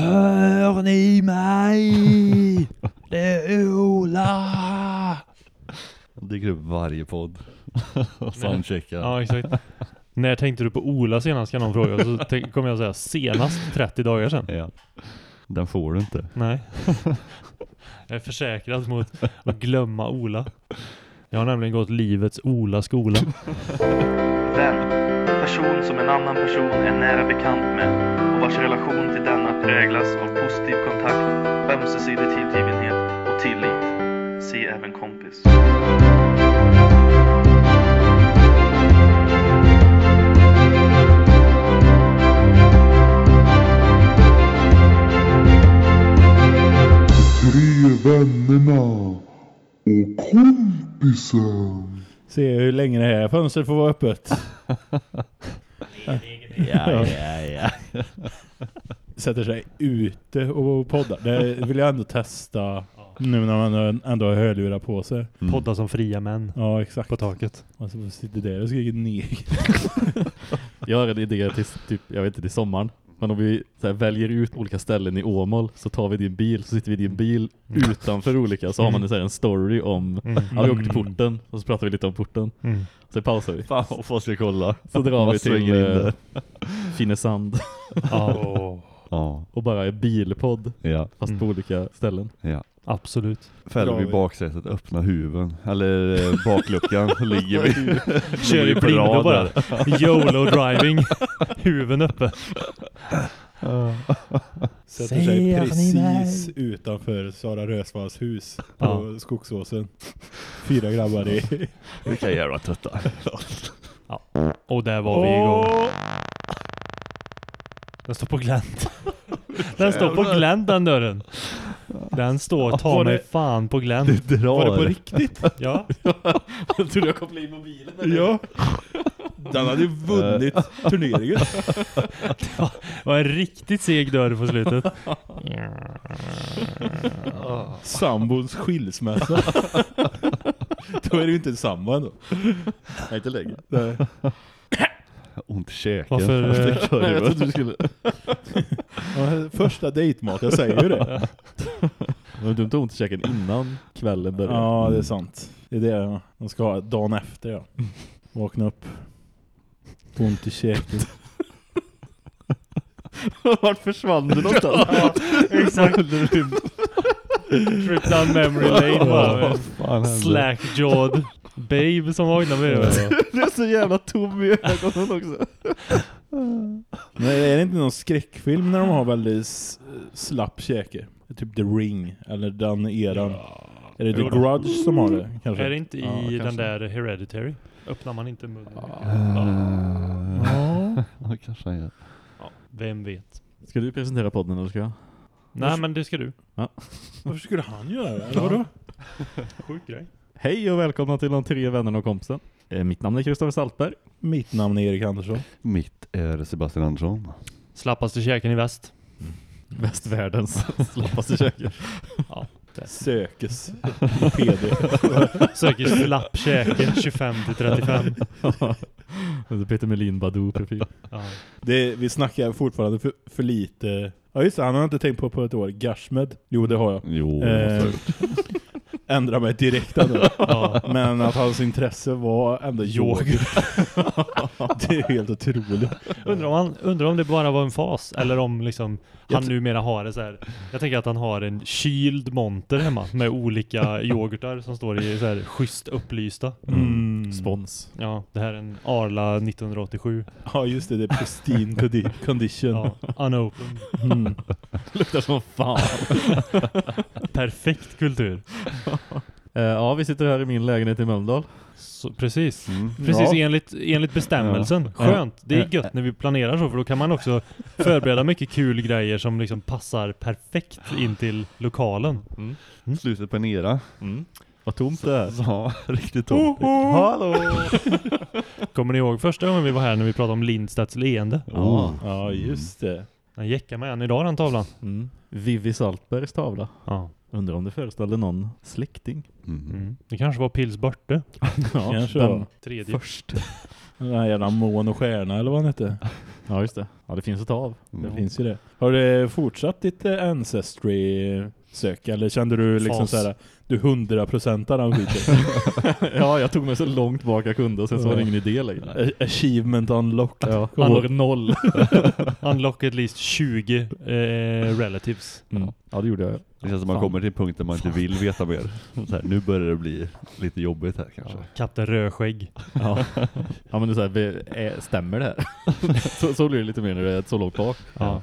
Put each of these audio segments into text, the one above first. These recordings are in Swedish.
Hör ni mig? Det är Ola! Dyker upp varje podd. och soundcheckar. Ja, exakt. När tänkte du på Ola senast kan någon fråga. Så kommer jag säga senast 30 dagar sedan. Ja. Den får du inte. Nej. Jag är försäkrad mot att glömma Ola. Jag har nämligen gått livets Ola-skola. Vän. Person som en annan person är nära bekant med och vars relation till denna präglas av positiv kontakt, ömsesidig tillgivenhet och tillit. Se även kompis. Tre vännerna och kompisen. Se hur länge det här fönstret får vara öppet. Ja, ja, ja. Sätter sig ute och poddar. Det vill jag ändå testa nu när man ändå har hörlurar på sig. Mm. Podda som fria män Ja, exakt. på taket. Och så sitter där och skriker neger. Jag har en idé till, typ, jag vet inte, till sommaren. Men om vi så här, väljer ut olika ställen i Åmål så tar vi din bil, så sitter vi i din bil utanför olika så har man en, så här, en story om Mm. Ja, vi åker till porten och så pratar vi lite om porten. Mm. Så pausar vi. Fan vad ska kolla. Så drar vi till eh. Finnesand Ja, Ja, och bara är bilpodd ja, fast på Mm. olika ställen. ja. absolut. Fäller vi baksätet, öppna huven. Eller eh, bakluckan, ligger vi. Kör i blindo bara. där. YOLO driving. Huven uppe. Sätter sig precis utanför Sara Rösvalls hus på Ja. Skogsåsen. Fyra grabbar i... Vilka jävla trötta. Och där var vi igång. Den står på glänt. Den står på glänt den dörren. Den står ta Var mig det- fan på glänt. Det drar. Var det på riktigt? Ja. Jag trodde jag kopplade in mobilen. ja. Den hade ju vunnit turneringen. Det var en riktigt seg dörr på slutet. Sambons skilsmässa. Då är det ju inte samma ändå. Nej, inte längre. Nej. Ont i käken. Varför, eh, Efter Nej, jag trodde du skulle... Ja, Första dejtmat, jag säger ju det. Men du inte ont i käken innan kvällen börjar. Ja, det är sant. Det är det de ska ha dagen efter, ja. Vakna upp. Ont i käken. Vart försvann du någonstans? Exakt. Trip down memory lane hände? Slack-jawed babe som vaknar med det. Du är så jävla tom i ögonen också. Men är det inte någon skräckfilm när de har väldigt slapp käke? Typ The Ring, eller den eran. Är det The Jo. Grudge som har det? Kanske? Är det inte i Ja, den kanske. där Hereditary? Öppnar man inte munnen? Eh, Ja, kanske han gör. Ja, vem vet? Ska du presentera podden eller ska jag? Nej men det ska du. Varför skulle han göra det? Eller vadå? Sjuk grej. Hej och välkomna till de tre vännerna och kompisen. Eh, Mitt namn är Kristoffer Saltberg. Mitt namn är Erik Andersson. Mitt är Sebastian Andersson. Slappaste käken i väst. Västvärldens slappaste käke. Sökes. PD. Söker slapp käke 25 till 35. Det är Peter Melin Badou profil. Ja. Det, vi snackar fortfarande för, för lite. Ja just det, han har jag inte tänkt på på ett år. Gashmed. Jo det har jag. Jo, Eh, Ändra mig direkt. Ja. Men att hans intresse var ändå yoghurt. det är helt otroligt. Undrar, om han, undrar om det bara var en fas eller om liksom han numera har det så här. Jag tänker att han har en kyld monter hemma med olika yoghurtar som står i så här schysst upplysta. Mm. Spons. Ja, det här är en Arla 1987. Ja just det, det är pristine condi- condition. Ja, unopened. Mm. Luktar som fan. Perfekt kultur. Eh, ja, vi sitter här i min lägenhet i Mölndal. Så, precis. mm. Precis Ja. enligt, enligt bestämmelsen. Ja. Skönt. Det är gött när vi planerar så för då kan man också förbereda mycket kul grejer som liksom passar perfekt in till lokalen. Mm. Slutet på en era. Mm. Vad tomt det är. Ja, riktigt tomt. Hallå! Kommer ni ihåg första gången vi var här när vi pratade om Lindstedts leende? Oh. Ja just det. Den jäckar med än idag den tavlan. Mm. Vivi Saltbergs tavla. Ja. Undrar om det föreställde någon släkting. Mm. Mm. Det kanske var Pils Börte. Ja, Kanske den var. Tredje. först. Den här jävla mån och stjärna eller vad han hette. Ja, just det. Ja, det finns ta av. Det Mm. finns ju det. Har du fortsatt ditt eh, Ancestry-sök? Eller kände du liksom Fas. såhär, du hundra procentar den skiten? ja, jag tog mig så långt bak jag kunde och sen så var det Ja. ingen idé längre. Achievement unlocked. Ja, var noll. Unlock at least 20 eh, relatives. Mm. Ja, det gjorde jag. Det känns som man Fan. kommer till en punkt där man inte vill veta mer. Så här, nu börjar det bli lite jobbigt här kanske. Kapten Rödskägg. Ja, ja men så här, vi- är, stämmer det här? så, så blir det lite mer när det är så långt bak. Ja.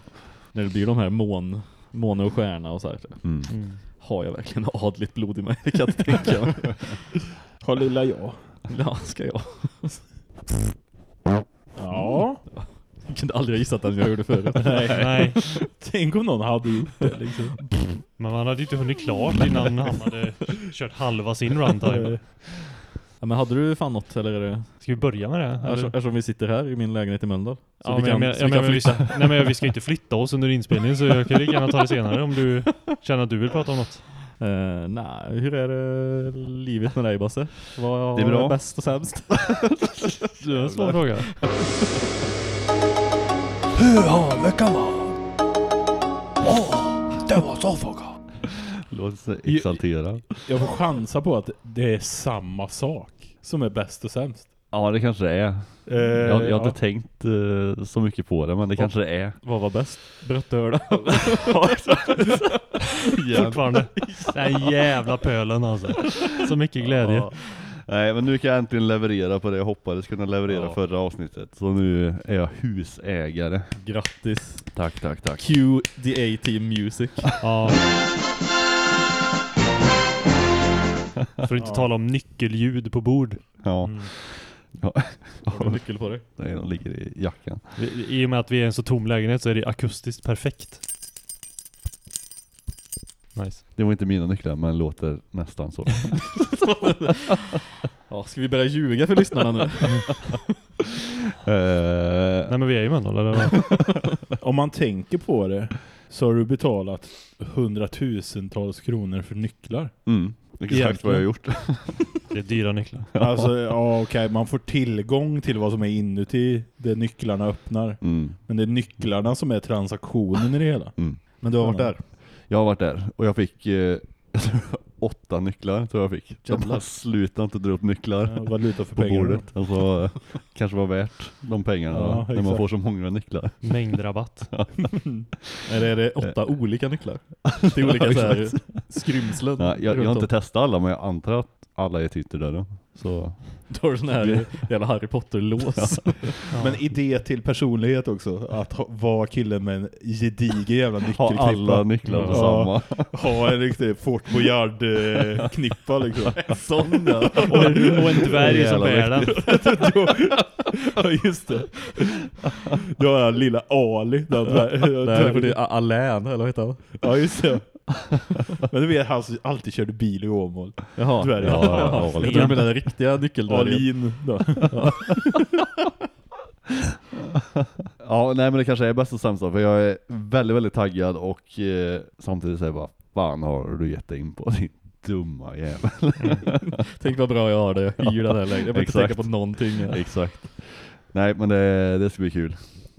När det blir de här mån, måne och stjärna och så här. Mm. Mm. Har jag verkligen adligt blod i mig? Det kan jag inte tänka mig. Har lilla jag. Ja, ska jag. Ja. Jag kunde aldrig ha gissat att jag gjorde förut. Nej. Nej, Tänk om någon hade gjort det liksom. men man hade ju inte hunnit klart innan han hade kört halva sin runtime. Ja, men hade du fan något eller är det? Ska vi börja med det? Eftersom, eftersom vi sitter här i min lägenhet i Mölndal. Så Ja, vi men, kan, jag, så men, vi jag, kan men, vi, flytta. nej men vi ska ju inte flytta oss under inspelningen så jag kan lika gärna ta det senare om du känner att du vill prata om något. Eh, nej, hur är det livet med dig Basse? Vad Det är bra. bäst och sämst? Det är en svår fråga. Hur har veckan varit? Åh, det var så fråga. Låter så exalterad. Jag får chansa på att det är samma sak som är bäst och sämst. Ja det kanske det är. Eh, Jag, jag har ja. inte tänkt eh, så mycket på det men det kanske det är. Vad var bäst? Bröttöla? Fortfarande. Den jävla pölen alltså. Så mycket glädje. Ja. Nej men nu kan jag äntligen leverera på det jag hoppades kunna leverera Ja. förra avsnittet. Så nu är jag husägare. Grattis. Tack, tack, tack. Q the A-Team Music. Ja. För att inte Ja. tala om nyckelljud på bord. Ja, Mm. Har du nyckel på dig? det är- de ligger i jackan. I och med att vi är en så tom lägenhet så är det akustiskt perfekt. Nice. Det var inte mina nycklar men låter nästan så. Ja, ska vi börja ljuga för lyssnarna nu? Eh, Nej men vi är ju Mölndal eller? Om man tänker på det så har du betalat hundratusentals kronor för nycklar. mm, exakt vad jag har gjort. Det är dyra nycklar. Alltså, ja okej, man får tillgång till vad som är inuti det nycklarna öppnar. Mm, Men det är nycklarna som är transaktionen i det hela. mm. Men du har varit där? Jag har varit där och jag fick eh, åtta nycklar tror jag fick. Jag Jävlar. bara slutade inte dra upp nycklar Ja, Valuta för på pengarna. bordet. Alltså, eh, kanske var värt de pengarna Ja, när man får så många nycklar. Mängdrabatt. Eller är det åtta olika nycklar? Det är olika Ja, så här skrymslen. Nej, jag, jag har inte testat alla men jag antar att alla är till ytterdörren. Så Då har du sån här jävla Harry Potter-lås. Men idé till personlighet också. Att ha, vara killen med en gedigen jävla ha nyckelklippa. alla nycklar på Ja. samma. Ha en riktig Fort Boyard-knippa liksom. Sån ja. Och en, och en dvärg som bär den. ja just det. Du har den lilla Ali. Den där, för det är Alain, eller vad heter han? Ja just det. Men du vet han som alltid körde bil i Åmål. Jaha. Ja, ja, Jag ja. tror du menar den riktiga nyckeldvärgen. Alin. Då. Ja, nej men det kanske är bäst och sämsta för jag är väldigt, väldigt taggad och eh, samtidigt säger jag bara Fan har du gett dig in på din dumma jävel. Tänk vad bra jag har det. Jag hyr den här lägenheten. Jag behöver inte tänka på någonting. Exakt. Nej men det, det ska bli kul.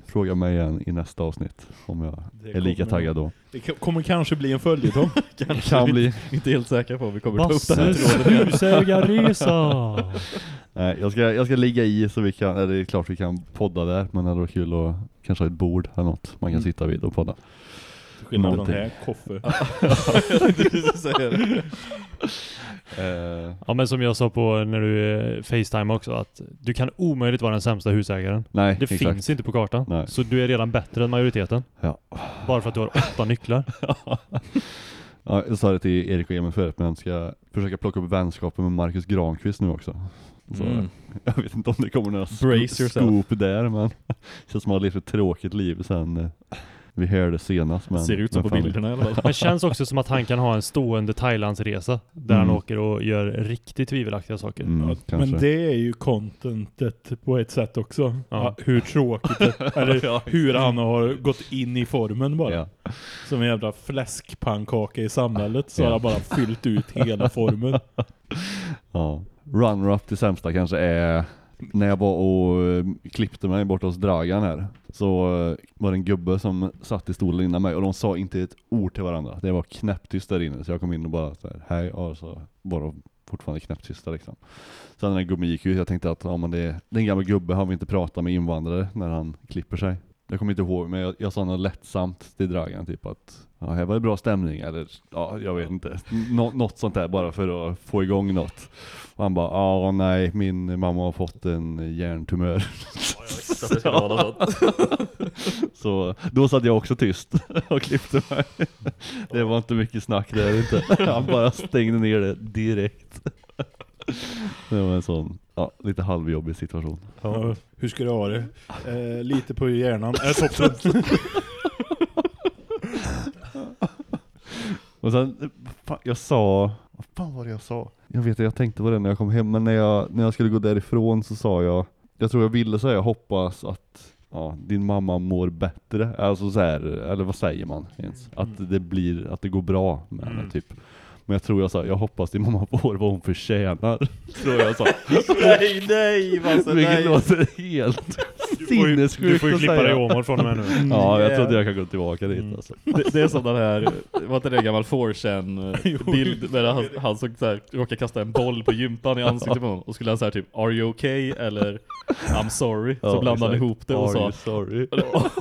Fråga mig igen i nästa avsnitt om jag Det är lika kommer- taggad då. Det kommer kanske bli en följetong. Kanske Kan vi bli. inte helt säkra på om vi kommer ta upp den här Basses husägarresa. Nej, jag ska, jag ska ligga i så vi kan, eller det är klart vi kan podda där men det hade varit kul att kanske ha ett bord eller något man kan Mm. sitta vid och podda. Skillnad Någonting. här koffe. Eh, Ja men som jag sa på när du eh, Facetime också att du kan omöjligt vara den sämsta husägaren. nej, Det exakt. finns inte på kartan. Nej. Så du är redan bättre än majoriteten. Ja. Bara för att du har åtta nycklar. Ja, jag sa det till Erik och Emil förut men jag ska försöka plocka upp vänskapen med Marcus Granqvist nu också. Så, Mm. Jag vet inte om det kommer några Brace yourself. scoop där men det känns som att jag har levt ett tråkigt liv sen eh, Vi hör det senast men Ser ut som på fan- bilderna i alla fall. Känns också som att han kan ha en stående Thailandsresa där Mm. han åker och gör riktigt tvivelaktiga saker. Mm, Ja, men det är ju contentet på ett sätt också. Ja. Ja, hur tråkigt det, eller hur han har gått in i formen bara. ja. Som en jävla fläskpannkaka i samhället så Ja. har han bara fyllt ut hela formen. Ja. Runner-up till sämsta kanske är när jag var och eh, klippte mig borta hos Dragan här så eh, var det en gubbe som satt i stolen innan mig och de sa inte ett ord till varandra. Det var knäpptyst där inne så jag kom in och bara så här, hej och så var de fortfarande knäpptysta liksom. Sen när gubben gick ut, jag tänkte att ja, men det, det är en gammal gubbe, han vill inte prata med invandrare när han klipper sig. Jag kommer inte ihåg, men jag, jag sa något lättsamt till Dragan, typ att ja, här var det bra stämning, eller ja, jag vet inte. Nå, något sånt där bara för att få igång något. Och han bara, ja nej, min mamma har fått en hjärntumör. Sånt. Så då satt jag också tyst och klippte mig. Det var inte mycket snack där inte. Han bara stängde ner det direkt. Det var en sån, ja, lite halvjobbig situation. Ja, hur ska du ha det? Eh, lite på hjärnan. Äh, toppen. Och sen, fan, jag sa, vad fan var det jag sa? Jag vet att jag tänkte på det när jag kom hem, men när jag, när jag skulle gå därifrån så sa jag, jag tror jag ville säga, jag hoppas att ja, din mamma mår bättre. Alltså så här, eller vad säger man ens? Att det blir, att det går bra med henne Mm. typ. Men jag tror jag sa, jag hoppas din mamma får vad hon förtjänar. tror jag sa. nej, nej, Basse, Vilket nej. låter helt ju, du sinnessjukt får ju att klippa dig. Åmål från och med nu. Ja, jag Yeah. trodde jag kan gå tillbaka dit Mm. alltså. Det, det är som den här, var inte det en gammal 4chan Jo. bild där han, han som så här, råkade kasta en boll på gympan i ansiktet på honom och skulle han säga typ Are you okay? eller I'm sorry så Ja, blandade han ihop det och Are sa you sorry?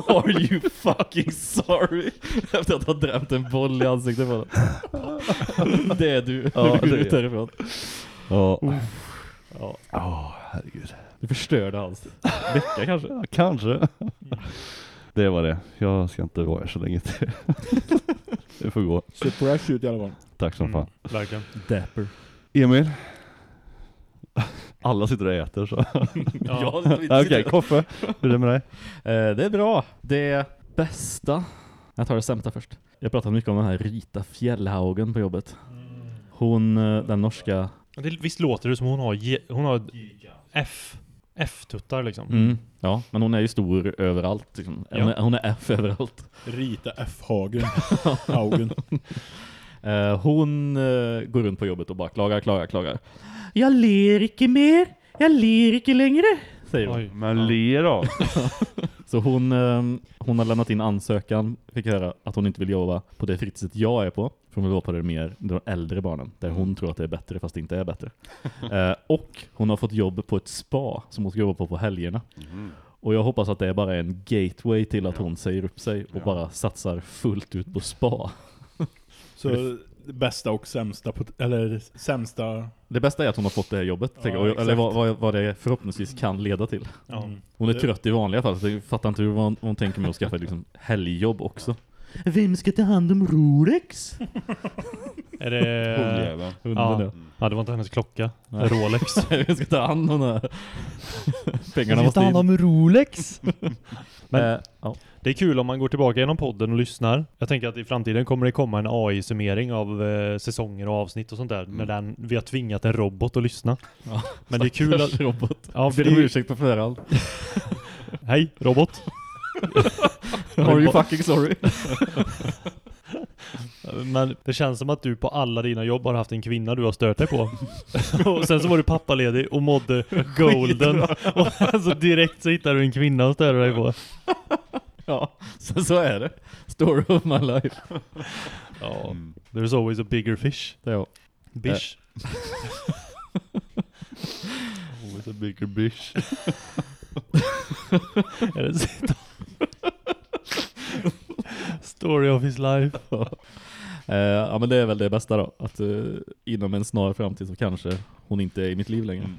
Are you fucking sorry? Efter att ha drämt en boll i ansiktet på honom. Det är du, Ja, när du går det ut är- därifrån. Ja. Ja, Ja, herregud. du förstörde hans vecka kanske. Ja, kanske. Det var det. Jag ska inte vara här så länge till. Det får gå. Ser fresh ut i alla fall. Tack som Mm, fan. verkligen. Dapper. Emil? Alla sitter och äter så. Ja, Okej, Koffe. Hur är det med dig? Eh, det är bra. Det bästa. Jag tar det sämsta först. Jag pratat mycket om den här Rita Fjällhaugen på jobbet. Hon, eh, den norska... Det, visst låter det som hon har, hon har F, F-tuttar liksom. Mm, ja, men hon är ju stor överallt. Liksom. Hon, Ja. är, hon är F överallt. Rita F. Hagen. Haugen. Eh, hon eh, går runt på jobbet och bara klagar, klagar, klagar. Jag ler inte mer. Jag ler inte längre. Säger hon. Oj. Men le då. Så hon, eh, hon har lämnat in ansökan, fick höra, att hon inte vill jobba på det fritidset jag är på. För hon vill jobba på det mer, de äldre barnen, där hon tror att det är bättre fast det inte är bättre. eh, och hon har fått jobb på ett spa som hon ska jobba på på helgerna. Och jag hoppas att det är bara en gateway till att hon säger upp sig och bara satsar fullt ut på spa. Så bästa och sämsta, eller sämsta... Det bästa är att hon har fått det här jobbet, Ja, tänker exakt. eller vad, vad, vad det förhoppningsvis kan leda till. Mm. Hon är Det- trött i vanliga fall, så jag fattar inte hur hon, hon tänker med att skaffa liksom helgjobb också. Vem ska ta hand om Rolex? Är det... Hundjäveln. Hunden Ja. ja. ja, det var inte hennes klocka. Nej. Rolex. Vem ska ta hand om det här? Pengarna måste in. om Rolex. Men- Eh, ja. Det är kul om man går tillbaka genom podden och lyssnar. Jag tänker att i framtiden kommer det komma en AI-summering av eh, säsonger och avsnitt och sånt där. När den, vi har tvingat en robot att lyssna. Ja, Men det är kul att... robot. Ja, Ber det är, ursäkt på förhand. hej, robot. Are you fucking sorry? Men det känns som att du på alla dina jobb har haft en kvinna du har stört dig på. och sen så var du pappaledig och mådde golden. och alltså direkt så hittar du en kvinna att störa dig på. ja, så, så är det. Story of my life. Ja. Mm. There's always a bigger fish. Det är jag. Bish. Always a bigger bitch. Är det så? Story of his life. Eh, ja men det är väl det bästa då. Att eh, inom en snar framtid så kanske hon inte är i mitt liv längre. Mm.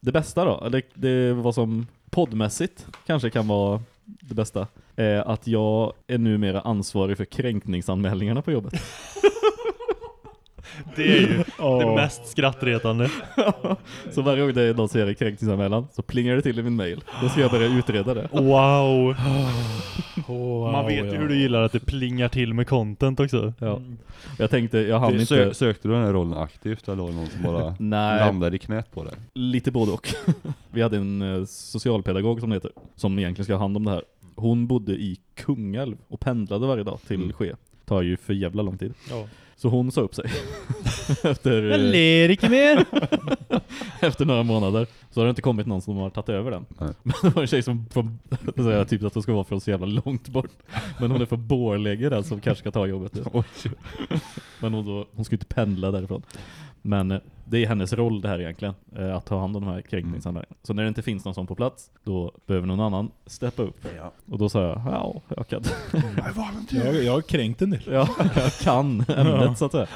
Det bästa då, det, det var som poddmässigt kanske kan vara det bästa. Är att jag är numera ansvarig för kränkningsanmälningarna på jobbet. Det är ju det Åh. mest skrattretande. så varje gång det är någon som gör en kränkningsanmälan så plingar det till i min mail. Då ska jag börja utreda det. Wow. Wow, Man vet ju ja. hur du gillar att det plingar till med content också. Ja. Jag tänkte, jag hann Det- inte... Sö, sökte du den här rollen aktivt eller var det någon som bara Nej, landade i knät på dig? lite både och. Vi hade en eh, socialpedagog som det heter, som egentligen ska ha hand om det här. Hon bodde i Kungälv och pendlade varje dag till Mm. Ske. Tar ju för jävla lång tid. Ja. Så hon sa upp sig. efter, Jag ler inte mer. efter några månader. Så har det inte kommit någon som har tagit över den. Nej. Men det var en tjej som från, typ att hon ska vara från så jävla långt bort. Men hon är från Borlänge den som kanske ska ta jobbet. Men hon, då, hon ska ju inte pendla därifrån. Men eh, det är hennes roll det här egentligen. eh, Att ta hand om de här kränkningsanmälningarna. Så när det inte finns någon som på plats, då behöver någon annan steppa upp. Och då sa jag, ja, jag kan. Jag, jag har kränkt en del. Ja, jag kan ämnet så att säga.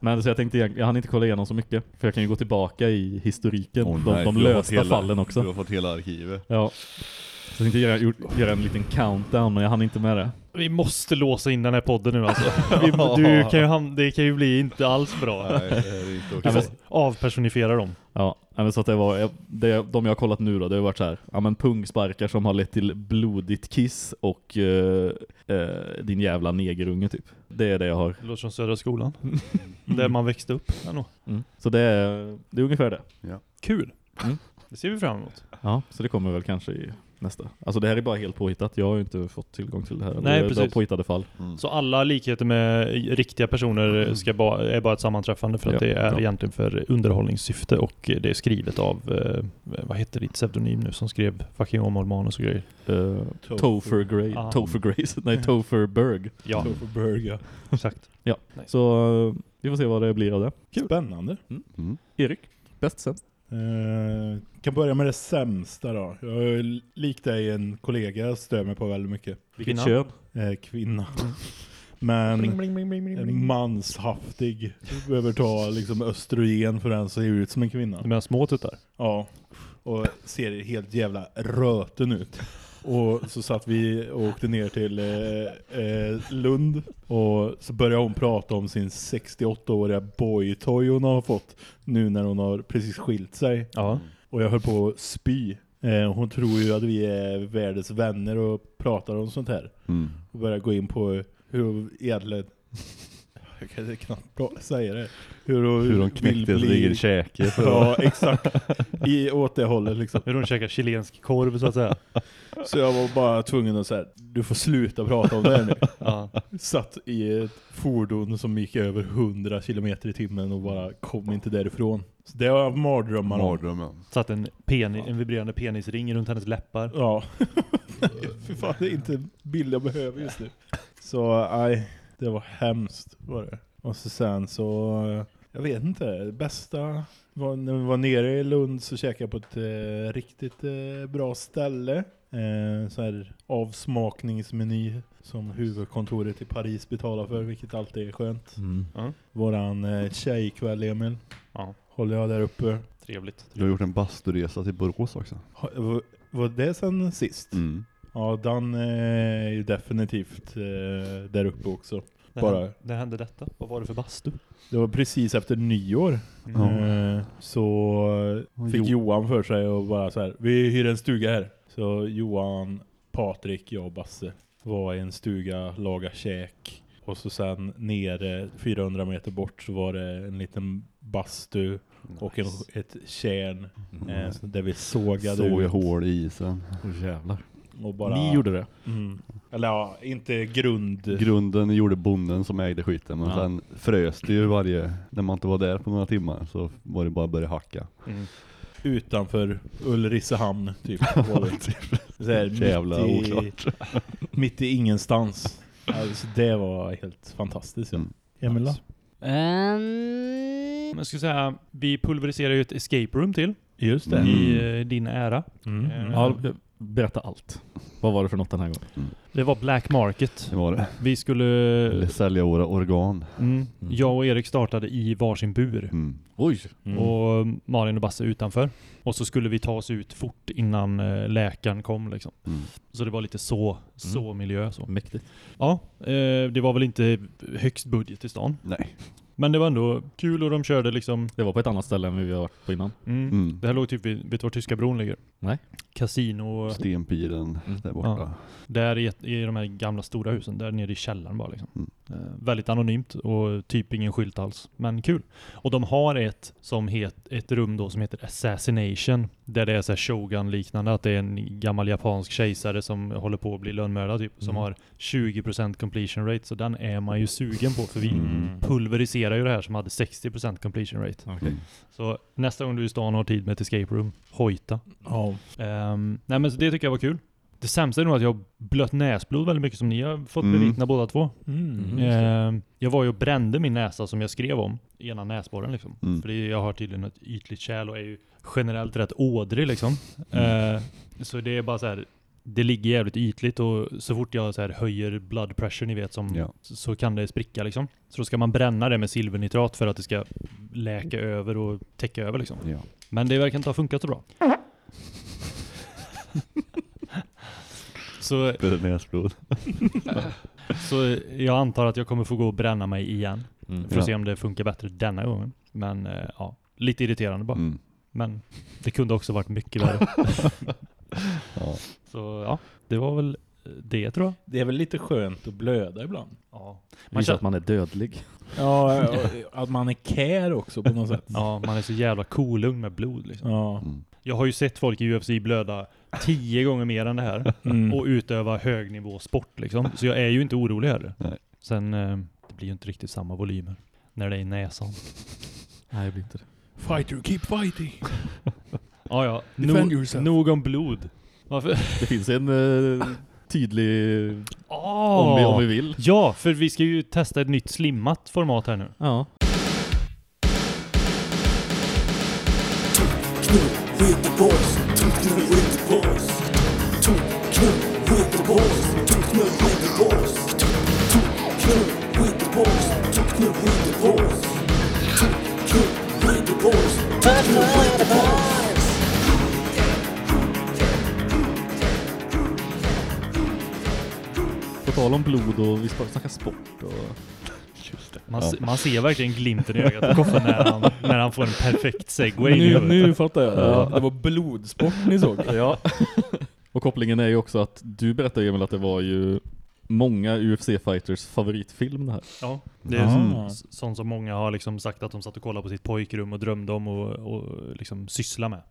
Men så jag tänkte, jag, hann inte kolla igenom så mycket. För jag kan ju gå tillbaka i historiken. Åh, de nej, de du lösta hela- fallen Du också. har fått hela arkivet. Ja. Så jag tänkte göra, göra en liten countdown, men jag hann inte med det. Vi måste låsa in den här podden nu alltså. Vi, du kan ju ham- det kan ju bli inte alls bra. Nej, det här är inte okej. får avpersonifiera dem. Ja, nej, men så att det var, jag- det, de jag har kollat nu då, det har varit så här, ja men pungsparkar som har lett till blodigt kiss och eh, eh, din jävla negerunge typ. Det är det jag har. Det låter som Södra skolan. Där man växte upp. Ja, nog. Mm. Så det är, det är ungefär det. Kul. Mm. Det ser vi fram emot. Ja, så det kommer väl kanske i nästa. Alltså det här är bara helt påhittat, jag har ju inte fått tillgång till det här. Nej, det, precis. påhittade fall. Mm. Så alla likheter med riktiga personer ska ba, är bara ett sammanträffande för att Ja, det är ja. egentligen för underhållningssyfte och det är skrivet av, eh, vad heter ditt pseudonym nu som skrev fucking Omar manus och grejer? Uh, Topher Gray, Ah. Topher Grace, nej Topher Berg. Ja, Topher Burger. exakt. Så eh, vi får se vad det blir av det. Spännande. Mm. Erik, bäst sämst? Uh, kan börja med det sämsta då. Jag är lik dig en kollega stör mig på väldigt mycket. Vilket Kvinna. kön? Eh, kvinna. Men Bling, bling, bling, bling, bling, en bling. manshaftig. Du behöver ta liksom östrogen för den ser ut som en kvinna. Du menar små tuttar? Ja. Och ser helt jävla röten ut. Och så satt vi och åkte ner till eh, eh, Lund och så började hon prata om sin 68-åriga boytoy hon har fått nu när hon har precis skilt sig. Ja. Och jag höll på att spy. Eh, hon tror ju att vi är världens vänner och pratar om sånt här. Mm. Och börjar gå in på hur egentligen... Jag kan knappt säga det. Hur, hon Hur de vill knäckte bli- egen käke. för Ja, exakt. I, åt det hållet liksom. Hur de käkar chilensk korv så att säga. Så jag var bara tvungen att säga, du får sluta prata om det här nu. Ja. Satt i ett fordon som gick över 100 km i timmen och bara kom inte därifrån. Så det har jag mardrömmar om. Mardröm ja. Satt en, peni, en vibrerande penisring runt hennes läppar. Ja. Fy fan, det är inte bild jag behöver just nu. Så nej, det var hemskt var det. Och så sen så, jag vet inte, det bästa var när vi var nere i Lund så käkade jag på ett eh, riktigt eh, bra ställe. Eh, så här avsmakningsmeny som huvudkontoret i Paris betalar för, vilket alltid är skönt. Mm. Våran eh, tjejkväll Emil, Ja, håller jag där uppe. trevligt. Du har gjort en basturesa till Borås också. Ha, var, var det sen sist? Mm. Ja, den eh, är ju definitivt eh, där uppe också. När, Bara- hände, när hände detta? Vad var det för bastu? Det var precis efter nyår. Ja. Eh, så fick Jo- Johan för sig och bara så här, vi hyr en stuga här. Så Johan, Patrik, jag och Basse var i en stuga, laga käk. Och så sen nere 400 meter bort så var det en liten bastu och en, ett kärn eh, så där vi sågade Såg ut. hål i isen. Åh jävlar. Och bara, Ni gjorde det? Mm. Eller ja, inte grund... Grunden gjorde bonden som ägde skiten men Ja. sen frös det ju varje, när man inte var där på några timmar så var det bara att börja hacka. Mm. utanför Ulricehamn typ. det. Så här, Jävla mitt, i, oklart. mitt i ingenstans. Alltså, det var helt fantastiskt. Ja. Mm. Emil då? Men jag skulle säga, vi pulveriserar ju ett escape room till Just det. i eh, din ära. Mm. Eh, Ja, berätta allt. Vad var det för något den här gången? Det var Black Market. Det var det. Vi skulle... Eller sälja våra organ. Mm, jag och Erik startade i varsin bur. Mm. Oj! Mm. Och Malin och Basse utanför. Och så skulle vi ta oss ut fort innan eh, läkaren kom liksom. Mm. Så det var lite så, så miljö så. Mäktigt. Ja, eh, det var väl inte högst budget i stan. Nej. Men det var ändå kul och de körde liksom... Det var på ett annat ställe än vi har varit på innan. Mm. Mm. Det här låg typ vid, vet du var Tyska bron ligger? Nej. Kasino, Stenpiren Mm. där borta. där i, i de här gamla stora husen, där nere i källaren bara liksom. Mm. Eh, väldigt anonymt och typ ingen skylt alls. Men kul. Och de har ett som het, ett rum då som heter Assassination. Där det är så här Shogun-liknande, att det är en gammal japansk kejsare som håller på att bli lönnmördad typ. Som Mm. har 20% completion rate, så den är man ju sugen på för vi Mm. Pulveriserar ju det här som hade 60% completion rate. Okej. Mm. Så nästa gång du är i stan och har tid med ett escape room, hojta. Ja. Ehm, nej men så det tycker jag var kul. Det sämsta är nog att jag har blött näsblod väldigt mycket som ni har fått Mm. bevittna båda två. Mm. Mm. Ehm, jag var ju och brände min näsa som jag skrev om, ena näsborren liksom. Mm. För det, jag har tydligen ett ytligt kärl och är ju generellt rätt ådrig liksom. Mm. Ehm, så det är bara så här. Det ligger jävligt ytligt och så fort jag så här höjer blood pressure ni vet som Ja. så, kan det spricka liksom. Så då ska man bränna det med silvernitrat för att det ska läka över och täcka över liksom. Ja. Men det verkar inte ha funkat så bra. så, näsblod. så jag antar att jag kommer få gå och bränna mig igen. Mm. För att Ja. se om det funkar bättre denna gången. Men eh, ja, lite irriterande bara. Mm. Men det kunde också varit mycket värre. Ja. så ja, det var väl det tror jag. Det är väl lite skönt att blöda ibland. Ja. Man känner- att man är dödlig. Ja, att man är care också på något sätt. Ja, man är så jävla kolugn med blod liksom. Ja. Mm. Jag har ju sett folk i UFC blöda tio gånger mer än det här. Mm. och utöva högnivå sport liksom. Så jag är ju inte orolig heller. Nej. Sen, eh, det blir ju inte riktigt samma volymer när det är i näsan. Nej, det blir inte det. Fighter, keep fighting. Ja, ja. No, nog om blod. Varför? Det finns en eh, tydlig... Oh. Om, vi, om vi vill. Ja, för vi ska ju testa ett nytt slimmat format här nu. Ja. Tal om blod och vi ska snacka sport och... Just det. Man, Ja. se- man ser verkligen glimten i ögat på Koffe när han, när han får en perfekt segway nu, nu fattar jag. Ja. Det var blodsport ni såg. Ja. och kopplingen är ju också att du berättade Emil att det var ju många UFC-fighters favoritfilm det här. Ja, det är Ah. sån, sånt som många har liksom sagt att de satt och kollade på sitt pojkrum och drömde om och, och liksom syssla med.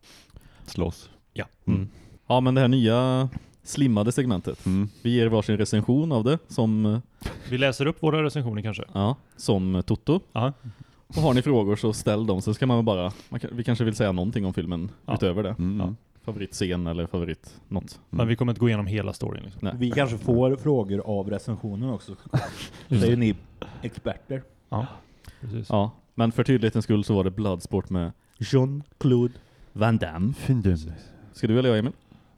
Slåss. Ja. Mm. Ja men det här nya slimmade segmentet. Mm. Vi ger varsin recension av det som, eh, Vi läser upp våra recensioner kanske. ja, som Toto. Ja. Och har ni frågor så ställ dem så ska man väl bara, man vi kanske vill säga någonting om filmen Ja. utöver det. Mm. Ja. Favoritscen eller favorit något. Men vi kommer inte gå igenom hela storyn liksom. Nej. Vi kanske får frågor av recensionen också. Det är ju ni experter. Ja, precis. Ja, men för tydlighetens skull så var det Bloodsport med Jean-Claude Van Damme. Ska du eller jag Emil?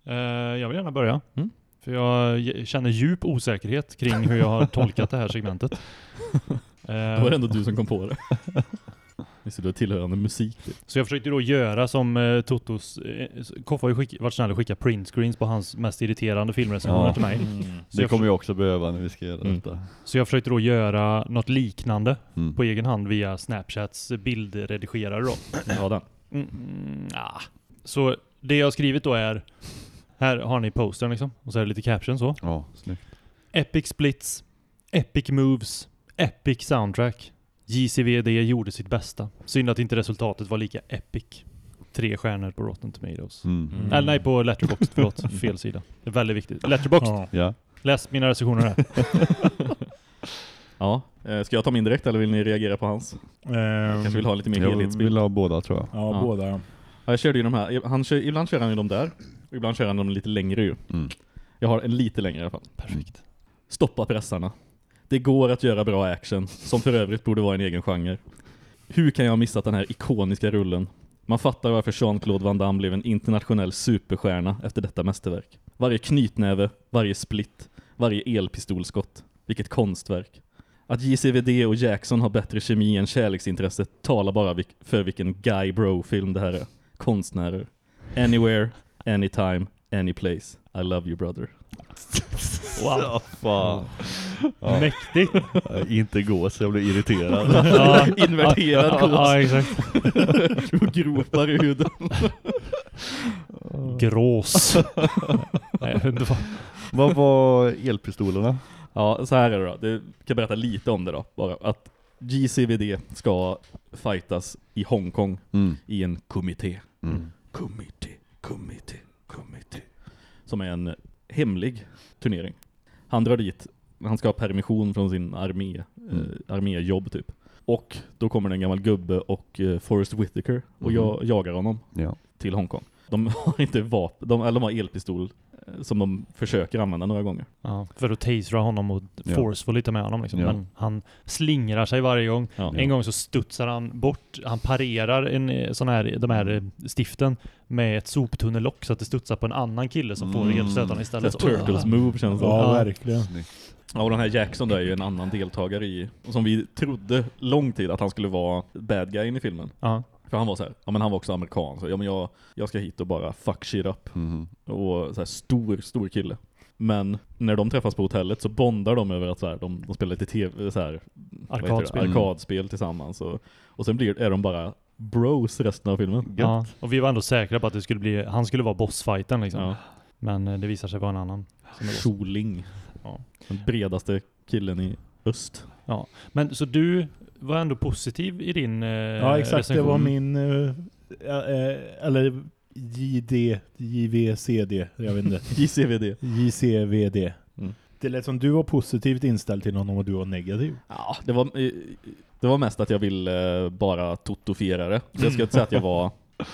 Eh, jag vill gärna börja. Mm. För jag känner djup osäkerhet kring hur jag har tolkat det här segmentet. Eh, Det var det ändå du som kom på det. Visst är det tillhörande musik typ. Så jag försökte då göra som eh, Totos... Eh, Koffe har ju skick, varit snäll och skicka printscreens på hans mest irriterande filmrecensioner Ja. till mig. Mm. Så Det kommer jag också behöva när vi ska göra Mm. detta. så jag försökte då göra något liknande Mm. på egen hand via Snapchats bildredigerare då. Ja den. Mm, ah. Så det jag har skrivit då är... Här har ni postern liksom. Och så är det lite caption så. Ja, snyggt. Epic splits, epic moves, epic soundtrack. JCVD gjorde sitt bästa. Synd att inte resultatet var lika epic. Tre stjärnor på Rotten Tomatoes. Mm. Mm. Eller nej, på Letterboxd, förlåt. Fel sida. Det är väldigt viktigt. Letterboxd, Ja. Ja. läs mina recensioner här. Ja, eh, ska jag ta min direkt eller vill ni reagera på hans? Ehm, Kanske vill ha lite mer Jag helhetsbild. vill ha båda tror jag. Ja, Ja. båda. Ja, jag körde ju de här. Han kör, ibland kör han ju de där. Och ibland kör han dem lite längre ju. Mm. Jag har en lite längre i alla fall. Perfekt. Stoppa pressarna. Det går att göra bra action, som för övrigt borde vara en egen genre. Hur kan jag ha missat den här ikoniska rullen? Man fattar varför Jean-Claude Van Damme blev en internationell superstjärna efter detta mästerverk. Varje knytnäve, varje split, varje elpistolskott. Vilket konstverk. Att JCVD och Jackson har bättre kemi än kärleksintresse talar bara för vilken guy bro-film det här är. Konstnärer. Anywhere, anytime, any place. I love you brother. Wow. Fan. Ja. Mäktigt! Inte gås, jag blir irriterad. ja. Inverterad gås. ja, exakt. Och gropar i huden. Grås. Nej, jag vad. Vad var elpistolerna? Ja, så här är det då. Det kan berätta lite om det då. Bara att GCVD ska fightas i Hongkong Mm. i en kommitté. Mm. Kommitté, kommitté, kommitté. Som är en hemlig turnering. Han drar dit, han ska ha permission från sin armé, Mm. eh, arméjobb typ. Och då kommer det en gammal gubbe och eh, Forrest Whitaker och Mhm. jag jagar honom Ja. till Hongkong. De har inte vapen, de, eller de har elpistol eh, som de försöker använda några gånger. Ja, för att tasera honom och forceful lite med honom liksom. Ja. Men han slingrar sig varje gång. Ja. En gång så studsar han bort, han parerar en eh, sån här, de här eh, stiften med ett soptunnellock så att det studsar på en annan kille som får Mm. elstötarna Så istället. här Turtles move känns det Ja, verkligen. Ja, och den här Jackson där är ju en annan deltagare i, som vi trodde lång tid att han skulle vara bad guy i filmen. Ja. För han var så här, ja men han var också amerikan, så ja men jag, jag ska hit och bara fuck shit up. Mhm. Och så här stor, stor kille. Men när de träffas på hotellet så bondar de över att så här, de, de spelar lite tv, så här, heter det? Arkadspel. arkadspel tillsammans. Och, och sen blir, är de bara bros resten av filmen. ja. Och vi var ändå säkra på att det skulle bli, han skulle vara bossfighten liksom. Ja. Men eh, det visar sig vara en annan. Soling. Ja. Den bredaste killen i öst. Men så du var ändå positiv i din eh, Ja, exakt. Det recension? var min... eh, eh, eller JD, JVCD, jag vet inte. JCVD. JCVD. Mm. Det lät som du var positivt inställd till honom och du var negativ. Ja, det var, eh, det var mest att jag ville bara totofiera det. Så jag ska inte säga att jag var...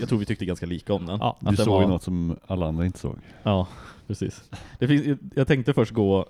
Jag tror vi tyckte ganska lika om den. Ja, Du såg var, ju något som alla andra inte såg. Ja, precis. Det finns, jag tänkte först gå...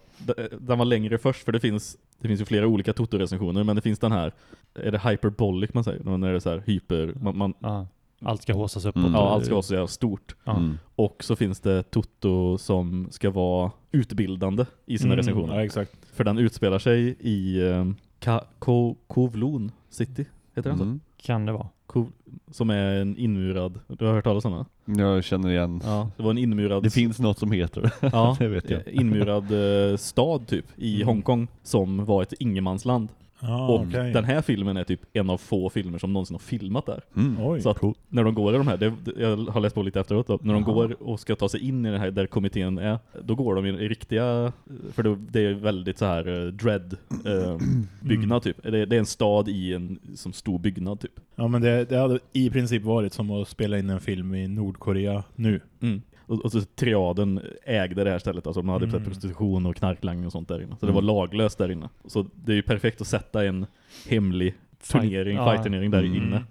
Den var längre först, för det finns, det finns ju flera olika Toto-recensioner, men det finns den här... Är det hyperbolic man säger? När det är så här hyper... Man, man. Allt ska håsas upp. Mm. ja, allt ska vara så jävla stort. Mm. Och så finns det Toto som ska vara utbildande i sina recensioner. Mm, Ja, exakt. För den utspelar sig i um, Ka- Ko- Kowloon City, heter den så? Mm. Kan det vara. Ko- som är en inmurad, du har hört talas om det? Jag känner igen. Ja, det var en inmurad, Det finns något som heter ja, det vet jag. inmurad eh, stad typ i Mm. Hongkong som var ett ingenmansland. Ja, och okej. den här filmen är typ en av få filmer som någonsin har filmat där. Mm. Oj. Så att när de går i de här, det, jag har läst på lite efteråt då, när de Jaha. går och ska ta sig in i det här där kommittén är, då går de i i riktiga, för det, det är väldigt så här uh, dread eh, byggnad typ. Det, det är en stad i en som stor byggnad typ. Ja, men det, det hade i princip varit som att spela in en film i Nordkorea nu. Mm. Och, och så triaden ägde det här stället, alltså de hade Mm. mm. prostitution och knarklangning och sånt där inne. Så det Mm. var laglöst där inne. Så det är ju perfekt att sätta en hemlig turnering, ja. fight-turnering där Mm. inne.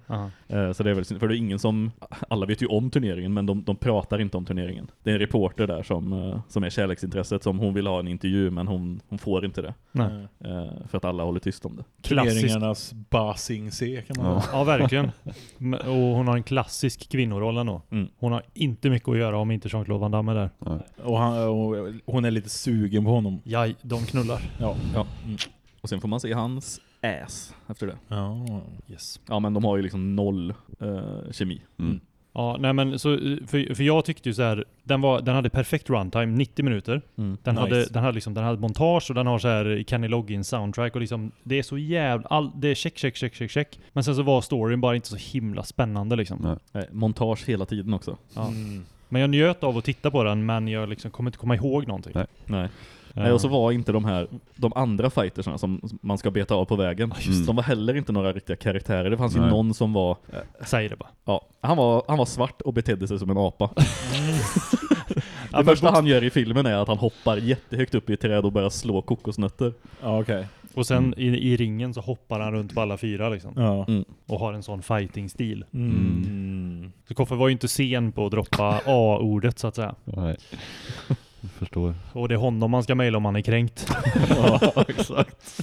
Eh, Så det är väl, för det är ingen som, alla vet ju om turneringen men de, de pratar inte om turneringen. Det är en reporter där som, eh, som är kärleksintresset som hon vill ha en intervju men hon, hon får inte det. Nej. eh, För att alla håller tyst om det. Klassiskt. Turneringarnas Basing C kan man Ja. säga. Ja, verkligen. Och hon har en klassisk kvinnoroll ändå. Mm. Hon har inte mycket att göra om inte Jean-Claude Van Damme är där. Och, han, och hon är lite sugen på honom. Ja, de knullar. Ja. Ja. Mm. Och sen får man se hans ass efter det. ja. Yes. Ja men de har ju liksom noll eh, kemi. Mm. Ja, nej men så, för, för jag tyckte ju så här, den, var, den hade perfekt runtime, 90 minuter. Mm. Den, Nice. hade, den, hade liksom, den hade montage och den har så här Kenny Loggins soundtrack och liksom, det är så jävla, all, det är check, check, check, check, check. Men sen så var storyn bara inte så himla spännande liksom. Nej. Eh, montage hela tiden också. Ja. Mm. Men jag njöt av att titta på den, men jag liksom kommer inte komma ihåg någonting. Nej. Nej. Eh, Nej, och så var inte de här, de andra fightersna som man ska beta av på vägen, just de var heller inte några riktiga karaktärer. Det fanns ju Nej. någon som var, Säg det bara. ja, han var, han var svart och betedde sig som en apa. Ja, det men första han gör i filmen är att han hoppar jättehögt upp i ett träd och börjar slå kokosnötter. Ja, okej. Och sen i, i ringen så hoppar han runt på alla fyra liksom. Ja. Mm. Och har en sån fighting-stil. Mm. Så Koffe var ju inte sen på att droppa A-ordet så att säga. Nej. Förstår. Och det är honom man ska mejla om man är kränkt. ja, exakt.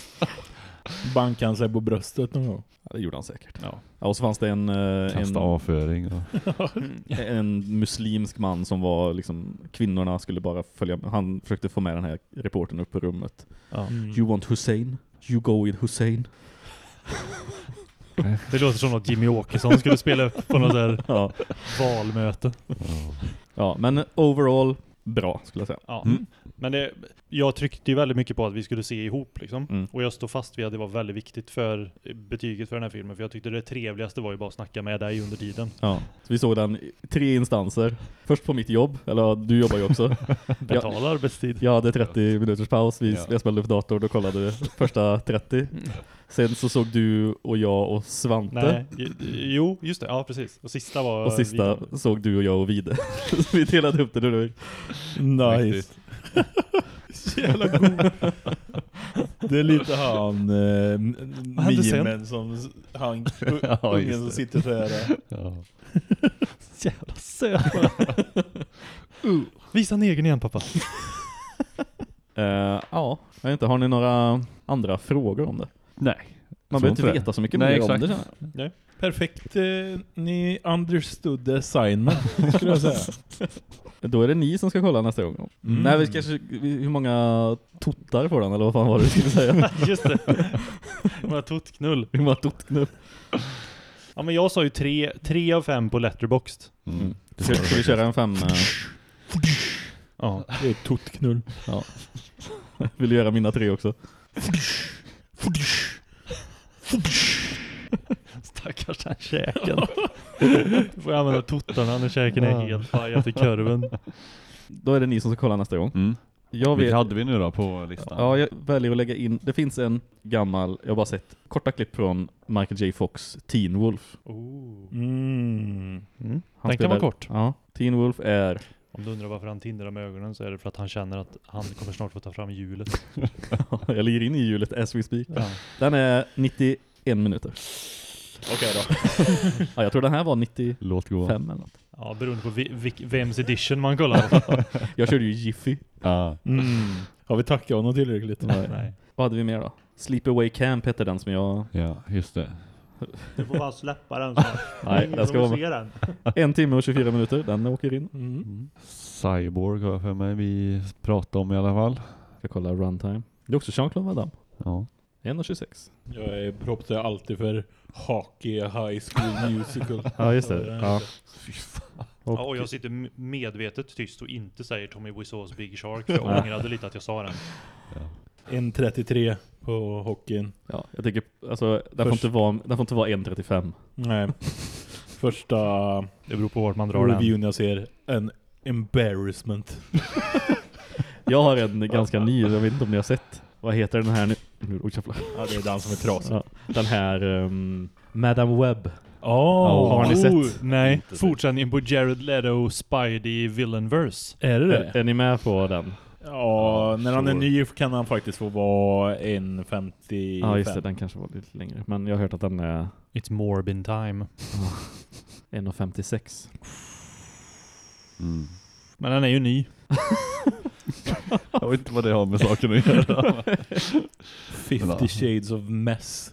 Bankade han sig på bröstet någon gång? Ja, det gjorde han säkert. Ja. Ja, och så fanns det en, eh, Kasta en, avföring. Och... en muslimsk man som var liksom, kvinnorna skulle bara följa. Han försökte få med den här reporten upp på rummet. Ja. Mm. You want Hussein? You go with Hussein. Det låter som något Jimmy Åkesson skulle spela upp på något där Ja. valmöte. ja, men overall bra skulle jag säga. Ja. Mm. Men det, jag tryckte ju väldigt mycket på att vi skulle se ihop liksom. Mm. Och jag står fast vid att det var väldigt viktigt för betyget för den här filmen. För jag tyckte det trevligaste var ju bara att snacka med dig under tiden. Ja. Så vi såg den i tre instanser. Först på mitt jobb, eller du jobbar ju också. Betala arbetstid. Jag hade 30 minuters paus, vi Ja. jag spelade upp dator och kollade första 30. Sen så såg du och jag och Svante. Nej, jo, just det. Ja, precis. Och sista var... Och sista Viking. såg du och jag och Vide. Så vi delade upp det nu. Nice. Jävla god. Det är lite han eh, mimen som han Ja, ungen som sitter så här. Ja. Jävla söt. uh. Visa negern igen pappa. Eh, ja, jag vet inte, har ni några andra frågor om det? Nej. Man Så behöver inte det. veta så mycket Nej, mer exakt. om det. jag. Perfekt, eh, ni understood the assignment skulle jag säga. Då är det ni som ska kolla nästa gång. Mm. Nej, vi ska, hur många tottar får den, eller vad fan var det du skulle säga? just det. Vad tuttknull. hur många tottknull? Ja, men jag sa ju tre, tre av fem på Letterboxd. Mm. Ska, ska vi köra en fem? eh, Ja. Det är tuttknull. Vill du göra mina tre också? Stackars den käken. Du får använda tuttarna när käken är helt pajat i kurven. Då är det ni som ska kolla nästa gång. Mm. Jag Vilka vet, hade vi nu då på listan? ja, jag väljer att lägga in, det finns en gammal, jag har bara sett korta klipp från Michael J. Fox, Teen Wolf. Oh. Mm. Mm. Han Den kan vara spelar- kort. Ja, Teen Wolf är, Om du undrar varför han tindrar med ögonen så är det för att han känner att han kommer snart få ta fram hjulet. jag ligger in i hjulet as we speak. Ja. Den är 91 minuter. Okej då. Ja, jag tror den här var 95 Låt gå. eller något. Ja, beroende på vems edition man kollar. Jag körde ju Jiffy. Ja. Mm. Har vi tackat honom tillräckligt? Nej. Vad hade vi mer då? Sleepaway Camp hette den som jag... ja, just det. Du får bara släppa den snart. Nej, den ska vara den. en timme och 24 minuter. Den åker in. Mm. Cyborg har jag för mig vi pratade om i alla fall. Ska kolla runtime. Det är också Jean-Claude Van Damme. Ja. 1.26. Jag är proppar alltid för Hockey High School Musical. Ja, just det. Ja. Och, Ja, och jag sitter medvetet tyst och inte säger Tommy Wiseaus Big Shark för jag ångrade lite att jag sa den. 1.33 på hockeyn. ja, jag tycker, alltså, den, får inte vara, den får inte vara 1.35. Nej. Första Det beror på vart man drar den. reviewen jag ser. En embarrassment. Jag har en ganska ny, jag vet inte om ni har sett. Vad heter den här nu? nu jävlar. Ja, det är den som är trasig. ja, den här um, Madame Webb. Oh, Har ni sett? Nej, fortsättningen på Jared Leto Spidey Villainverse. Är det Är, är ni med på den? Ja, när han är ny kan han faktiskt få vara 1.55. Ja just det, den kanske var lite längre. Men jag har hört att den är It's Morbin time. 1.56. Mm. Men den är ju ny. Jag vet inte vad det har med saken att göra. 50 shades of mess.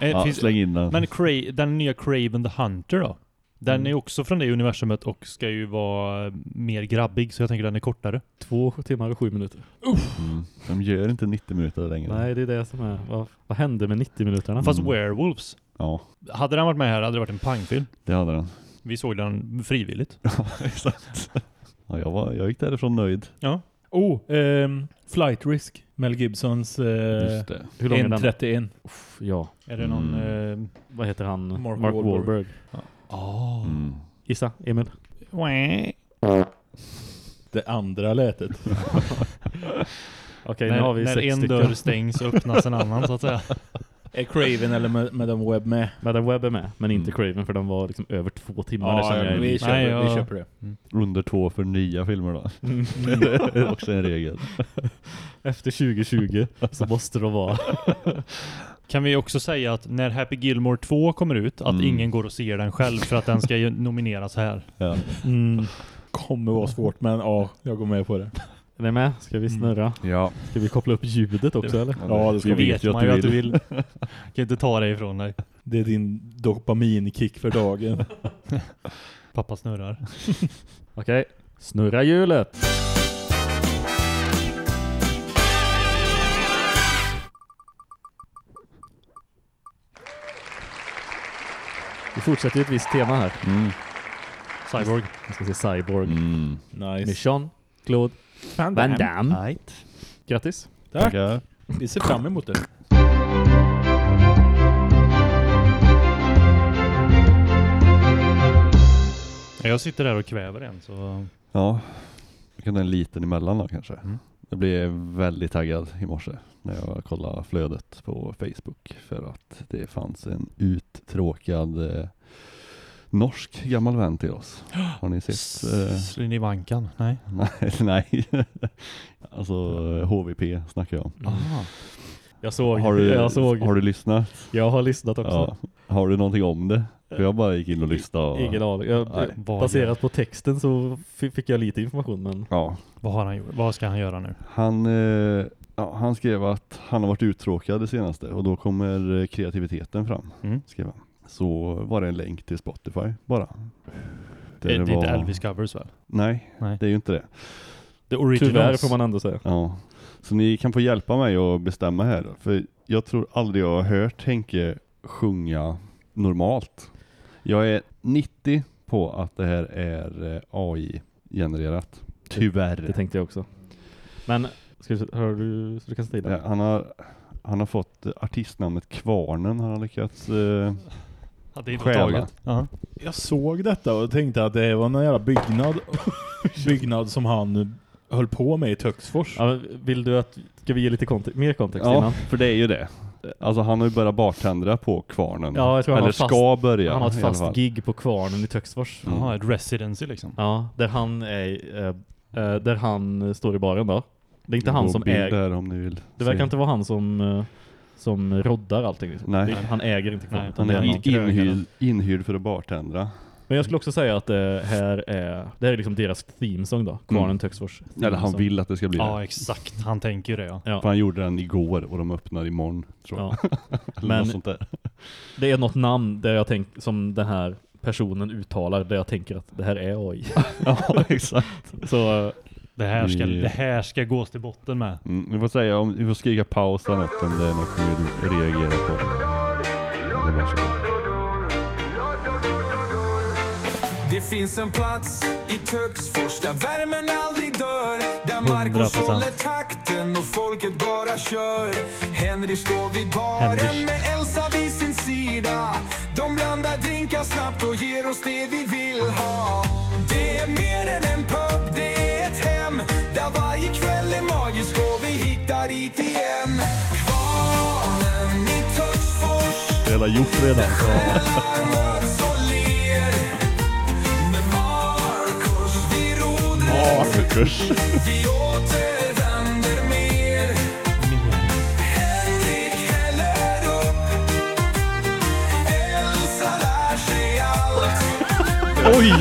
Eh, Ja, finns, släng in den. men Cra- den nya Craven the Hunter då? Den Mm. är också från det universumet och ska ju vara mer grabbig så jag tänker den är kortare. Två timmar och sju minuter. Mm. De gör inte 90 minuter längre. Nej, det är det som är. Vad, vad hände med 90 minuterna? Fast Mm. Werewolves. Ja, Hade den varit med här hade det varit en pangfilm. det hade den. Vi såg den frivilligt. Ja, exakt. Ja, jag, var, jag gick därifrån nöjd. Ja. Oh, ehm, Flight Risk. Mel Gibsons eh, Just det. Hur lång är den? 1.31. Uff, Ja, Är det någon... Mm. Eh, vad heter han? Mark Mark, Wahlberg. Wahlberg. Mm. Gissa, Emil. Det andra lätet. Okej, nu när har vi när en dörr stängs öppnas en annan så att säga. Är Craven eller Ma- Madame Webb med? Madame Webb är med, men inte Mm. Craven för den var liksom över två timmar. det Ja, är vi, köper, Nej, vi jag- köper det. Under två för nya filmer då. Mm. det är också en regel. Efter 2020 så måste det vara. Kan vi också säga att när Happy Gilmore 2 kommer ut, att Mm. ingen går och ser den själv för att den ska nomineras här. Ja. Mm. Kommer vara svårt, men ja, jag går med på det. Är ni med? Ska vi snurra? ja. Ska vi koppla upp ljudet också eller? Ja, det ska vi vet ju man att ju du att du vill. vill. kan inte ta det ifrån dig. Det är din dopaminkick för dagen. Pappa snurrar. Okej, snurra hjulet! Vi fortsätter ett visst tema här. Mm. Cyborg. Jag ska se Cyborg. Mm. Nice. Jean, Claude Van Van Damme. Damme. Right. Grattis. Tack. Tackar. Vi ser fram emot det. Jag sitter där och kväver en så... Ja, vi kan ta en liten emellan då kanske. Mm. Jag blev väldigt taggad i morse när jag kollade flödet på Facebook för att det fanns en uttråkad eh, norsk gammal vän till oss. Har ni sett? Eh, Slin i vankan? Nej. nej, nej. alltså HVP snackar jag om. Aha. Jag såg, Har du, jag såg, har du lyssnat? jag har lyssnat också. Ja. Har du någonting om det? För jag bara gick in och lyssnade. Och, Ingen aning. Jag, baserat på texten så fick jag lite information men Ja, vad har han? Vad ska han göra nu? Han, eh, ja, han skrev att han har varit uttråkad det senaste och då kommer eh, kreativiteten fram. Mm. Skrev han. Så var det en länk till Spotify bara. Det, är inte Elvis covers väl? Nej, Nej. det är ju inte det. The originals. tyvärr får man ändå säga. Ja. Så ni kan få hjälpa mig att bestämma här. För jag tror aldrig jag har hört Henke sjunga normalt. Jag är 90 på att det här är eh, AI-genererat. Tyvärr. Det tänkte jag också. Men, ska du, hör du, så du kan säga det? Ja, han, har, han har fått eh, artistnamnet Kvarnen, han har lyckats eh, inte Stjäla. taget. Ja. Jag såg detta och tänkte att det var någon jävla byggnad, byggnad som han höll på med i Töcksfors. Ja, men vill du att, ska vi ge lite konte- mer kontext Ja, innan? för det är ju det. Alltså han har ju börjat bartendra på Kvarnen. Ja, jag tror han Eller har fast- ska börja Han har ett i alla fast gig på Kvarnen i Töcksfors. Mm. Jaha, ett residency liksom. Ja, där han är, eh, eh, där han står i baren då. Det är inte han som äger, där om ni vill det verkar se. inte vara han som, eh, som roddar allting. Liksom. Nej. Han äger inte utan Han är inhyrd, inhyrd för att bartendra. Men jag skulle också säga att det här är, det här är liksom deras themesång då. Kvarnen Töcksfors. Eller han vill att det ska bli Ja, det. exakt. Han tänker det ja. Ja. För han gjorde den igår och de öppnar imorgon tror jag. Ja. Men- något sånt där. Det är något namn där jag tänk, som den här personen uttalar där jag tänker att det här är AI. ja, exakt. Så eh, Det här ska, Mm. det här ska gås till botten med. Mm, vi får säga om, vi får skrika paus eller något om det är något ni vill reagera på. Det finns en plats i Töcksfors där värmen aldrig dör Där 100%. Marcus håller takten och folket bara kör Henry står vid baren Henry. med Elsa vid sin sida De blandar drinkar snabbt och ger oss det vi vill ha Det är mer än en ett Där varje kväll är magisk och vi hittar hit igen Kvarnen i Töcksfors redan gjort redan. Marcus. Vi återvänder allt Oj!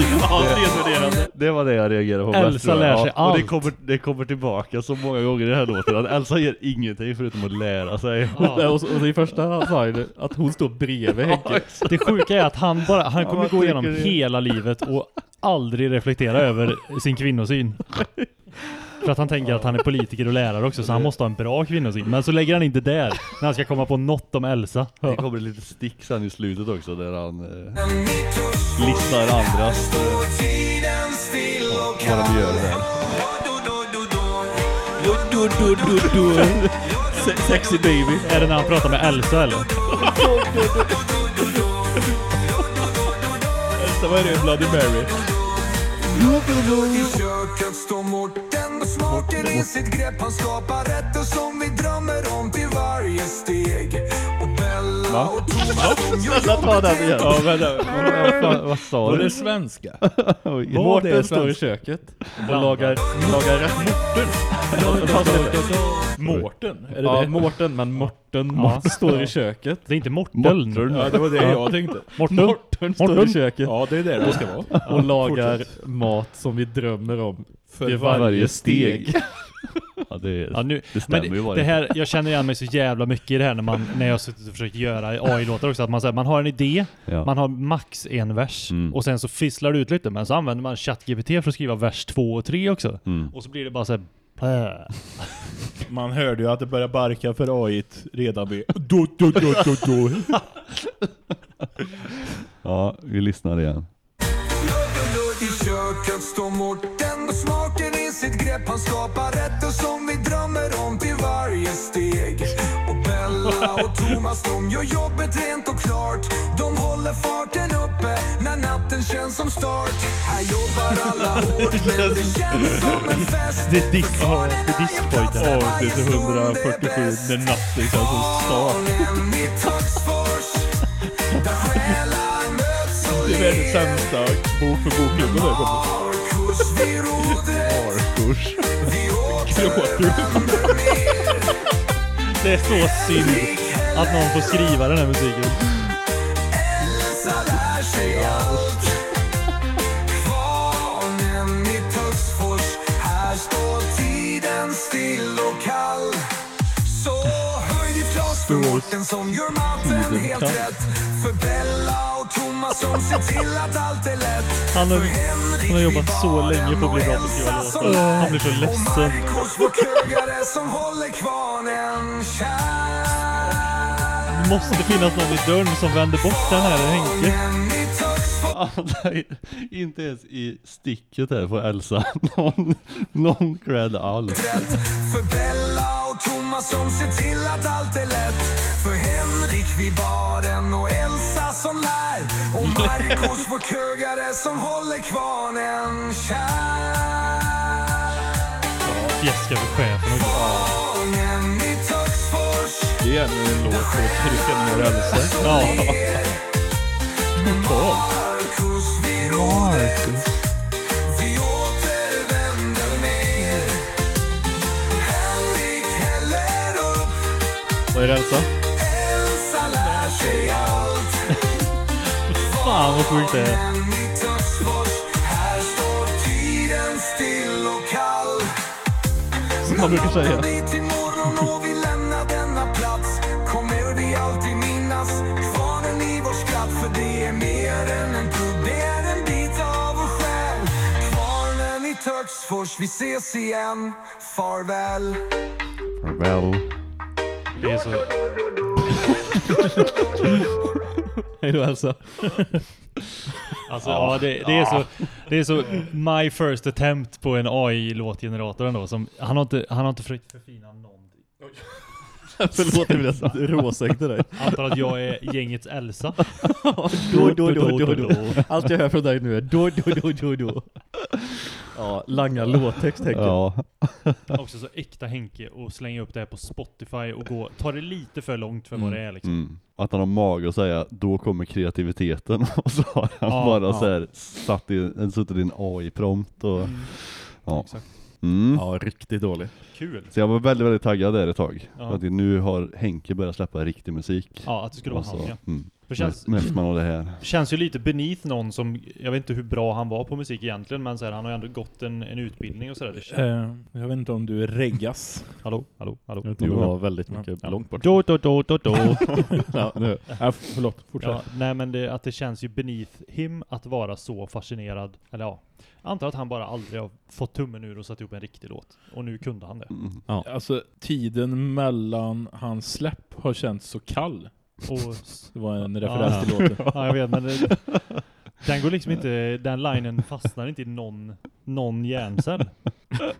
Det var det jag reagerade på Elsa mest, tror jag. lär sig ja, Och det allt. kommer, det kommer tillbaka så många gånger i den här låten att Elsa ger ingenting förutom att lära sig. Ja. och, så, och så i första sa jag att hon står bredvid Henke. Det sjuka är att han bara, han kommer gå igenom det. hela livet och aldrig reflektera över sin kvinnosyn. För att han tänker att han är politiker och lärare också, så han måste ha en bra kvinnosyn. Men så lägger han inte där, när han ska komma på något om Elsa. Det kommer lite stick sen i slutet också där han eh, listar andras eh, vad de gör där. Sexy baby. Är det när han pratar med Elsa eller? Så var det Bloody Mary. I köket står Mårten och smakar i sitt grepp Han skapar rätter som vi drömmer om till varje steg Gör Snälla ta den igen. Ja, vänta. Vad, fan- vad sa Var du? det svenska? Oj. Mårten står i köket och lagar, lagar rätt. Mårten? Är det Ja, det? Mårten, men Morten Ja. Står i köket. Det är inte Morteln. Ja, det var det jag tänkte. Morten. Morten står i Morten. köket Ja, det är det det ska vara. och lagar mat som vi drömmer om För varje steg. Ja, det, Ja, nu, det men stämmer ju det, bara det här, jag känner igen mig så jävla mycket i det här när, man, när jag suttit och försökt göra AI-låtar också. Att man, säger, man har en idé, Ja. man har max en vers Mm. och sen så fisslar det ut lite. Men så använder man ChatGPT för att skriva vers två och tre också. Mm. Och så blir det bara så här. Man hörde ju att det började barka för AI redan vid... Do, do, do, do, do. Ja, vi lyssnar igen. I köket står Mårten och smakar i sitt grepp. Han skapar rätter som vi drömmer om till varje steg. Och Bella och Thomas de gör jobbet rent och klart. De håller farten uppe när natten känns som start. Här jobbar alla hårt men det känns som en fest. Det är disk, ja, det är diskpojkar. Avsnitt 147 när natten känns som start. Det är världens sämsta bok för bokklubben där kommer. Marcus Gråter du? Det är så synd att någon får skriva den här musiken. Elsa ditt glas för Mårten som gör matten helt kall. rätt För Bella och Thomas som ser till att allt är lätt Han har, han har jobbat så länge på att bli bra på att skriva låtar. Han blir så ledsen. Det måste finnas någon i dörren som vänder bort den här Henke. Inte ens i sticket här får Elsa någon, någon cred alls. För Bella och Thomas som ser till att allt är lätt. För Henrik vid baren och Elsa som lär. Och Marcus vår krögare som håller kvarnen kär. Fjäska för chefen också. Kvarnen i Töcksfors. Det är ännu en låt för att trycka ner Elsa. Marcus vid rodret Vi återvänder ner Henrik häller upp Vad är det Elsa? Elsa lär sig allt Fan vad sjukt det är. Men i Töcksfors, här står tiden still och kall Som man brukar säga. Töcksfors, vi ses igen, farväl Farväl. Det är så... Hej då Elsa. Alltså, ja, det, det, är så, det är så my first attempt på en AI-låtgenerator ändå. Som, han, har inte, han har inte försökt förfina någonting. Förlåt, jag blev råsänkt till dig. Antar att jag är gängets Elsa. Då, då, då, då, då. Allt jag hör från dig nu är då, då, då, då, då. Ja, langa låttext Henke. Ja. Också så äkta Henke och slänga upp det här på Spotify och gå, ta det lite för långt för vad det är liksom. Mm. Att han har mage att säga, då kommer kreativiteten. Och så har han Ja, bara ja. så här, satt i, en- suttit i en AI-prompt och... Mm. Ja. Exakt. Mm. Ja, riktigt dålig. Kul. Så jag var väldigt, väldigt taggad där ett tag. Ja. För att nu har Henke börjat släppa riktig musik. Ja, att det skulle vara Och så, han ja. mm. För känns, Mest man av det här. känns ju lite beneath någon som, jag vet inte hur bra han var på musik egentligen, men så här, han har ju ändå gått en, en utbildning och sådär. Eh, jag vet inte om du är reggas. Hallå, hallå, hallå. Jag det var väldigt mycket Ja. långt bort. Då, då, då, då, då. Ja, nu. Äh, förlåt, fortsätt. Ja, nej men det, att det känns ju beneath him att vara så fascinerad. Eller ja, antar att han bara aldrig har fått tummen ur och satt ihop en riktig låt. Och nu kunde han det. Mm. Alltså tiden mellan hans släpp har känts så kall. Och, Det var en referens Ja. till låten. ja, jag vet men det, den går liksom inte, den linen fastnar inte i någon, någon hjärncell.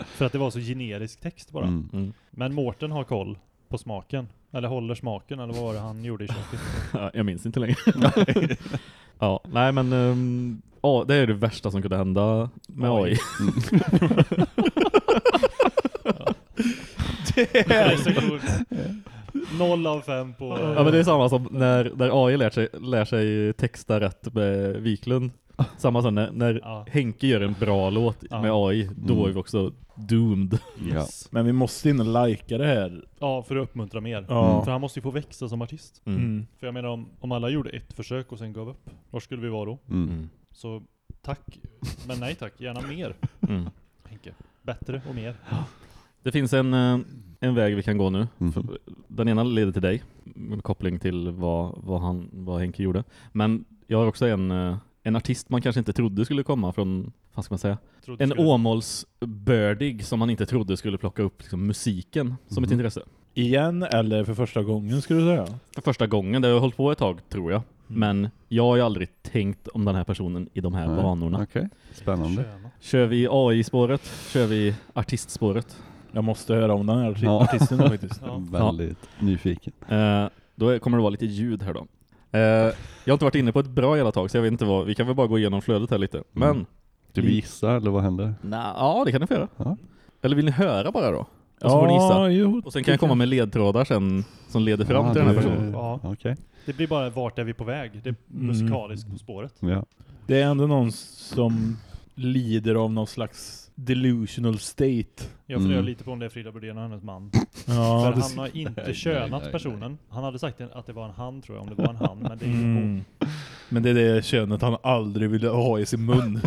För att det var så generisk text bara. Mm. Mm. Men Mårten har koll på smaken. Eller håller smaken, eller vad var det han gjorde i köket? Ja, jag minns inte längre. ja, nej men um, ja, det är det värsta som kunde hända med Oj. AI. Det är så coolt. Noll av fem på... Ja men det är samma som när, när AI lär sig, lär sig texta rätt med Wiklund. Samma som när, när Ja. Henke gör en bra låt Ja. med AI, då Mm. är vi också doomed. Ja. Men vi måste in och likea det här. Ja, för att uppmuntra mer. Ja. För han måste ju få växa som artist. Mm. Mm. För jag menar om, om alla gjorde ett försök och sen gav upp, var skulle vi vara då? Mm. Mm. Så tack, men nej tack, gärna mer Mm. Henke. Bättre och mer. Det finns en, eh, en väg vi kan gå nu. Mm. Den ena leder till dig, med koppling till vad, vad, han, vad Henke gjorde. Men jag har också en, eh, en artist man kanske inte trodde skulle komma från, vad ska man säga? Trodde En skulle- Åmålsbördig som man inte trodde skulle plocka upp liksom, musiken som ett Mhm. intresse. Igen eller för första gången skulle du säga? För första gången, det har jag hållit på ett tag tror jag. Men jag har ju aldrig tänkt om den här personen i de här Nej. banorna. Okej, spännande. Sköna. Kör vi AI-spåret? Kör vi artistspåret? Jag måste höra om den här arti- Ja. artisten då, faktiskt. Ja. Väldigt nyfiken. Eh, då kommer det vara lite ljud här då. Eh, jag har inte varit inne på ett bra jävla tag så jag vet inte vad, vi kan väl bara gå igenom flödet här lite. Men, Du vill gissa eller vad händer? na, ja det kan ni få göra. Ja. Eller vill ni höra bara då? Och så får ni gissa. jo. Och sen kan jag komma med ledtrådar sen som leder fram till den här personen. Ja. Okej. Det blir bara vart är vi på väg? Det är musikaliskt på spåret. Ja. Det är ändå någon som lider av någon slags delusional state. Jag funderar Mm. lite på om det är Frida Brodén och hennes man. Ja, För det- han har inte nej, könat nej, personen. Han hade sagt att det var en han tror jag, om det var en han. Men det är hon. Mm. Men det är det könet han aldrig ville ha i sin mun.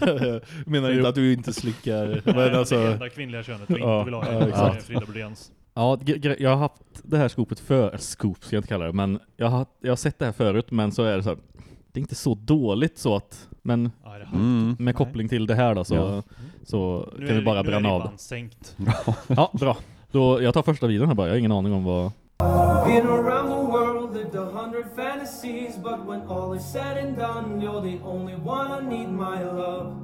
Jag menar inte att du inte slickar. Nej, Men det alltså, enda kvinnliga könet du Ja, inte vill ha ja, i ja, exakt. är Frida Brodéns. Ja, jag har haft det här skopet för, scoop ska jag inte kalla det, men jag har, jag har sett det här förut, men så är det så här, det är inte så dåligt så att, men är det? Mm. med koppling till det här då så, Ja. så Nu kan är vi bara nu är bränna av. ribban sänkt. Ja, bra. Då, jag tar första videon här bara, jag har ingen aning om vad... Been around the world, lived a hundred fantasies, but when all is said and done, you're the only one I need my love.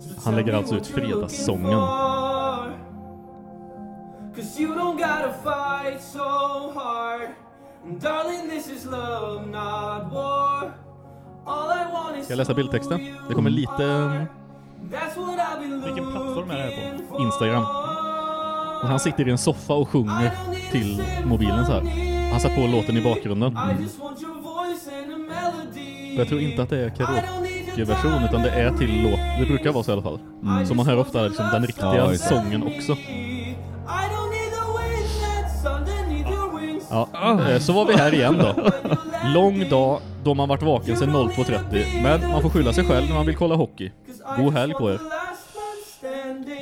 So Han lägger alltså ut fredagssången. Cause you don't gotta fight so hard. And darling, this is love, not war. All I want is Ska jag läsa bildtexten? Det kommer lite Vilken plattform är det här på? Instagram. Han sitter i en soffa och sjunger till mobilen så här. Han satt på låten i bakgrunden. Melody. Jag tror inte att det är karaoke-version utan det är till låt. Det brukar vara så i alla fall. Så man hör ofta liksom den riktiga Ja, sången också. Ja, eh, så var vi här igen då. Lång dag då man varit vaken sedan 02.30. Men man får skylla sig själv när man vill kolla hockey. God helg på er.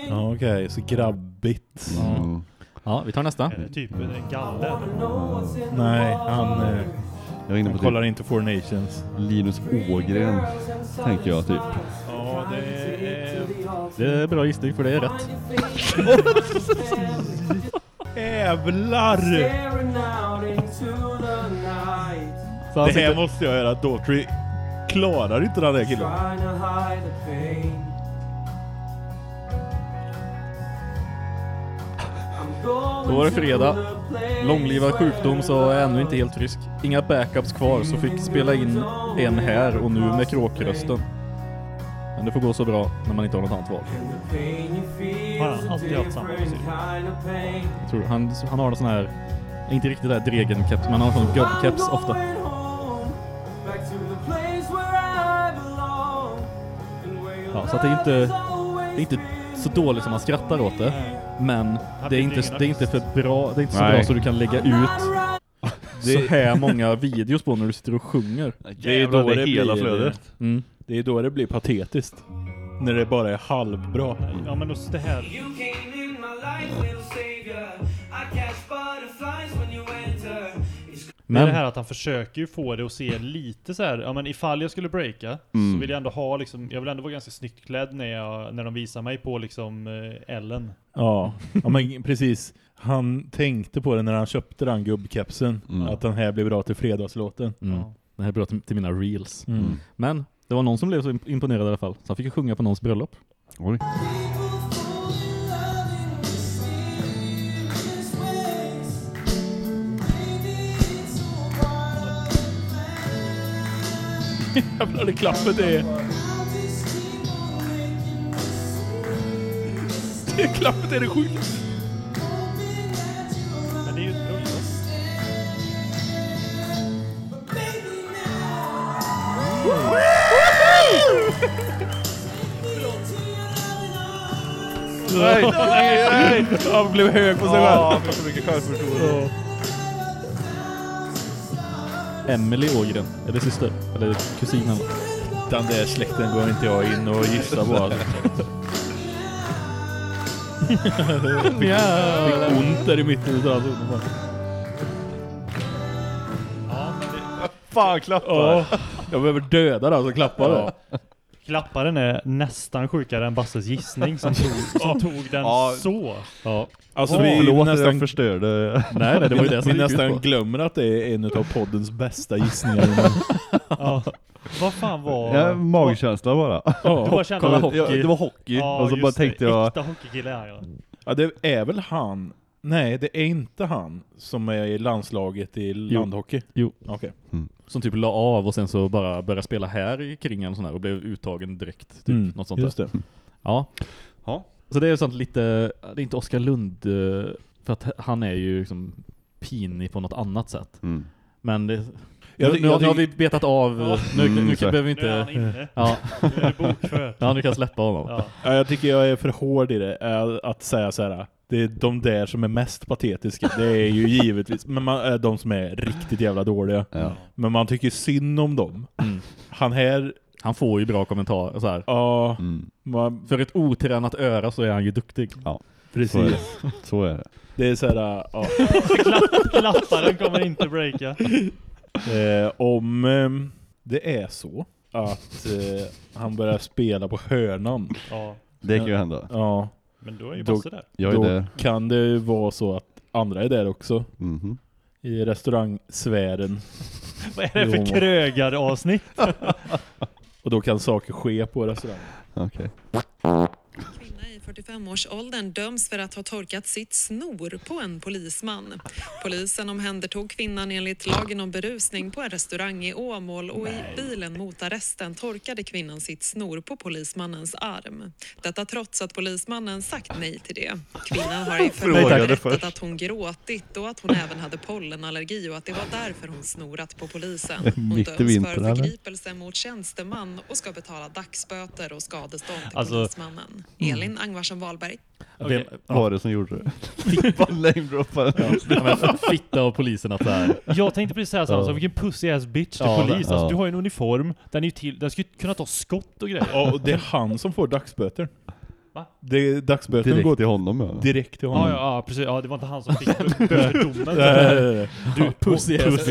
ja, okej, så grabbigt. Mm. Ja, vi tar nästa. Är det typ en galle? Nej, han, eh, Jag är inne på typ kollar inte Four Nations. Linus Ågren, tänker jag typ. Ja, det är... Det är bra gissning för det är rätt. Jävlar! Så han Det här sitter, måste jag göra. Daughtry klarar inte den där killen. Då var det fredag. långlivad sjukdom så är ännu inte helt frisk. Inga backups kvar så fick spela in en här och nu med kråkrösten. Men det får gå så bra när man inte har något annat val. Har han alltid haft samma frisyr? kind of pain. Jag tror han, han har en sån här, inte riktigt där dregenkeps, men han har sån gubbkeps ofta. I'm going home, back to the place where I belong. And where your Ja, så att det är inte, det är inte så dåligt som man skrattar åt det. Men det är inte, det är inte för bra, det är inte så Nej. bra så du kan lägga ut så här många videos på när du sitter och sjunger. Det är då Jävlar, det hela blir- flödet. Mm. Det är då det blir patetiskt. När det bara är halvbra. Ja men just det här. Men det Men här att han försöker ju få det att se lite så här. ja men ifall jag skulle breaka Mm. så vill jag ändå ha liksom, jag vill ändå vara ganska snyggt klädd när, jag, när de visar mig på liksom eh, Ellen. Ja, ja men precis. Han tänkte på det när han köpte den gubbkepsen. Mm. Att den här blir bra till fredagslåten. mm, Ja. det här är bra till, till mina reels. Mm. Men det var någon som blev så imp- imponerad i alla fall. Så han fick ju sjunga på någons bröllop. Oj. Jävlar det klappet det är. Det klappet är det sjukaste. Nej, nej, Han blev hög på sig själv. Ja, för så mycket självförtroende. Emily Ågren. Är det syster? Eller kusinen? Den där släkten går inte jag in och gissar på. Alltså. Fick ont där i mitten utav allt. Ja, men det, Fan klappar. Ja, jag behöver döda den som klappar det. Klapparen är nästan sjukare än Basses gissning som tog, som tog den Ja. så. Ja. Alltså vi förlåt att nästan, förstörde. Nej, nej, det var ju det som vi det gick ut nästan på. glömmer att det är en av poddens bästa gissningar. Ja. Vad fan var... Ja, magkänsla bara. Du bara kände kolla att- hockey. Ja, det var hockey. Ja, och så just bara det. tänkte jag, Äkta hockeykille är jag. ja, det är väl han. Nej, det är inte han som är i landslaget i landhockey. Jo. Okej. Som typ la av och sen så bara började spela här i kringen sån här och blev uttagen direkt. Typ, Mm, något sånt Just där. det. Ja. Ja. Så det är sånt lite, det är inte Oskar Lund, eh, för att han är ju liksom pinig på något annat sätt. mm. Men det, Jag- nu, nu, jag nu har vi betat av, Ja. nu, nu, Mm, nu så. behöver vi Nu är han inte, inne. ja, Nu är det bokfört. ja, nu kan jag släppa honom. Ja. Ja, jag tycker jag är för hård i det. eh, Att säga så här. Det är de där som är mest patetiska. Det är ju givetvis men man, är de som är riktigt jävla dåliga. Ja. Men man tycker synd om dem. Mm. Han här, Han får ju bra kommentarer så här. ja, Mm. man, För ett otränat öra så är han ju duktig. Så är precis. det. Så är det. Det är så här, ja. Klapp, klapparen kommer inte breaka. Eh, om eh, det är så att eh, han börjar spela på hörnan, Ja. Det kan ju hända. ja, Men då är ju Basse där. Jag är då där. kan det vara så att andra är där också. Mhm. I restaurangsfären. Vad är det för Jo. krögaravsnitt? Och då kan saker ske på restaurangen. Okej. Kvinna i 45-årsåldern döms för att ha torkat sitt snor på en polisman. Polisen omhändertog kvinnan enligt lagen om berusning på en restaurang i Åmål och i bilen mot arresten torkade kvinnan sitt snor på polismannens arm. Detta trots att polismannen sagt nej till det. Kvinnan har i förhör berättat att hon gråtit och att hon även hade pollenallergi och att det var därför hon snorat på polisen. Hon döms för förgripelse mot tjänsteman och ska betala dagsböter och skadestånd till Alltså- polismannen. Elin Angvarsson Wahlberg. Vem, var det som gjorde det? Bara namedroppade. ja, fitta av polisen att här. Jag tänkte precis säga samma Ja. sak, vilken pussy ass bitch till Ja, polis. det- Alltså, ja. du har ju en uniform, den är ju till, den ska ju kunna ta skott och grejer. Ja, och det är han som får dagsböter. Va? Det är dagsböten Direkt går till honom ja. direkt till Ja, honom. ja, ja, precis. Ja, det var inte han som fick böterdomen. Du, Pussy ass.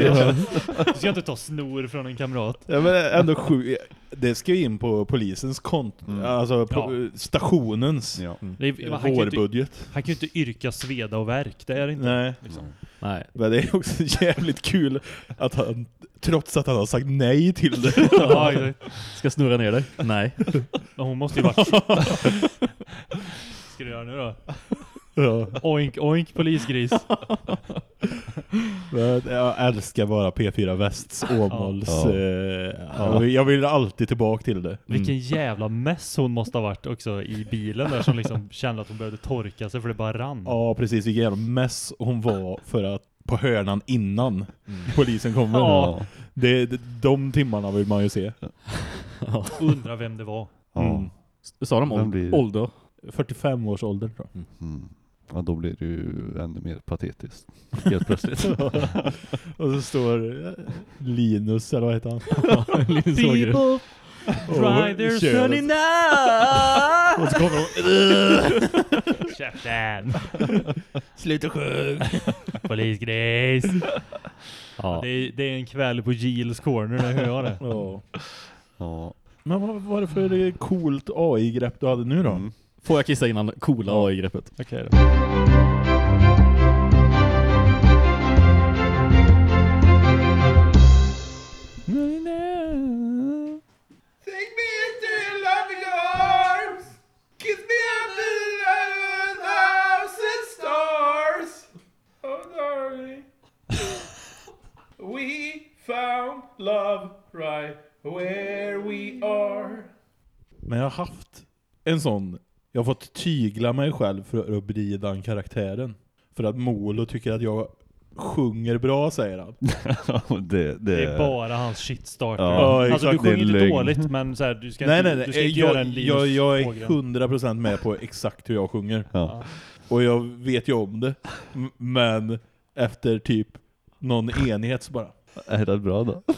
Du ska inte ta snor från en kamrat. Ja, men ändå sjukt. Det ska ju in på polisens konto, Mm. alltså på stationens Ja. Är, han, kan ju inte, vårbudget. han kan ju inte yrka sveda och verk, det är det inte. Nej, Liksom. Nej. men det är också jävligt kul att han, trots att han har sagt nej till det. Ja. Ska snurra ner dig? Nej. Hon måste ju vara... ska du göra nu då? Ja. Oink, oink, polisgris. Jag älskar bara P4 Västs Åmåls... Ja. Eh, Ja. Jag vill alltid tillbaka till det. Vilken jävla mess hon måste ha varit också i bilen där som liksom kände att hon behövde torka sig för det bara rann. Ja, precis. Vilken jävla mess hon var för att på hörnan innan polisen kommer. Ja. Det, det, de timmarna vill man ju se. Undrar vem det var. Ja. Mm. Sa de ålder? 45 års ålder tror jag. Mm. Ja, då blir det ju ännu mer patetiskt. Helt plötsligt. Och så står eh, Linus, eller vad heter han? Linus. People try their sunny now! Och så kommer de... Käften! Sluta sjung! Polisgris! Ja. Det, är, det är en kväll på Giles Corner, det hör jag det. Ja. Ja. Men vad var det för coolt AI-grepp du hade nu då? Mm. Får jag kissa innan coola AI-greppet? Okej då. Take me into your loving arms. Kiss me under a thousand stars. Oh, darling. We found love right where we are. Men jag har haft en sån... Jag har fått tygla mig själv för att bli den karaktären. För att Molo tycker att jag sjunger bra, säger han. det, det, Det är bara hans shitstarter. Ja, alltså du exakt. Det är sjunger lögn. dåligt men så här, du ska Nej, inte, nej, nej. Du ska inte göra en Jag, Linus jag, jag är Ågren. 100% med på exakt hur jag sjunger. Ja. Och jag vet ju om det. Men efter typ någon enhet så bara... Är det bra då?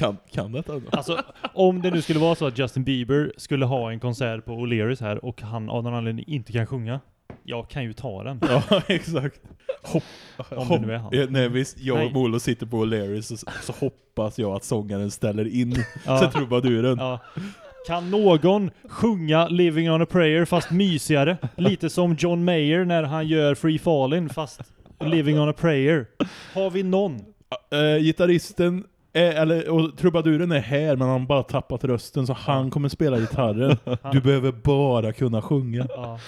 Kan, kan detta då? Alltså, om det nu skulle vara så att Justin Bieber skulle ha en konsert på O'Learys här och han av någon anledning inte kan sjunga. Jag kan ju ta den. Ja, exakt. Hopp, Om det nu är han. Nej, visst, jag Nej. och Molo sitter på O'Learys så, så hoppas jag att sångaren ställer in Ja. så trubaduren. Ja. Kan någon sjunga Living on a prayer fast mysigare? Lite som John Mayer när han gör Free Fallin' fast Living on a prayer. Har vi någon? Eh, gitarristen, är, eller och trubaduren är här men han har bara tappat rösten så han kommer spela gitarren. Du behöver bara kunna sjunga. Ja.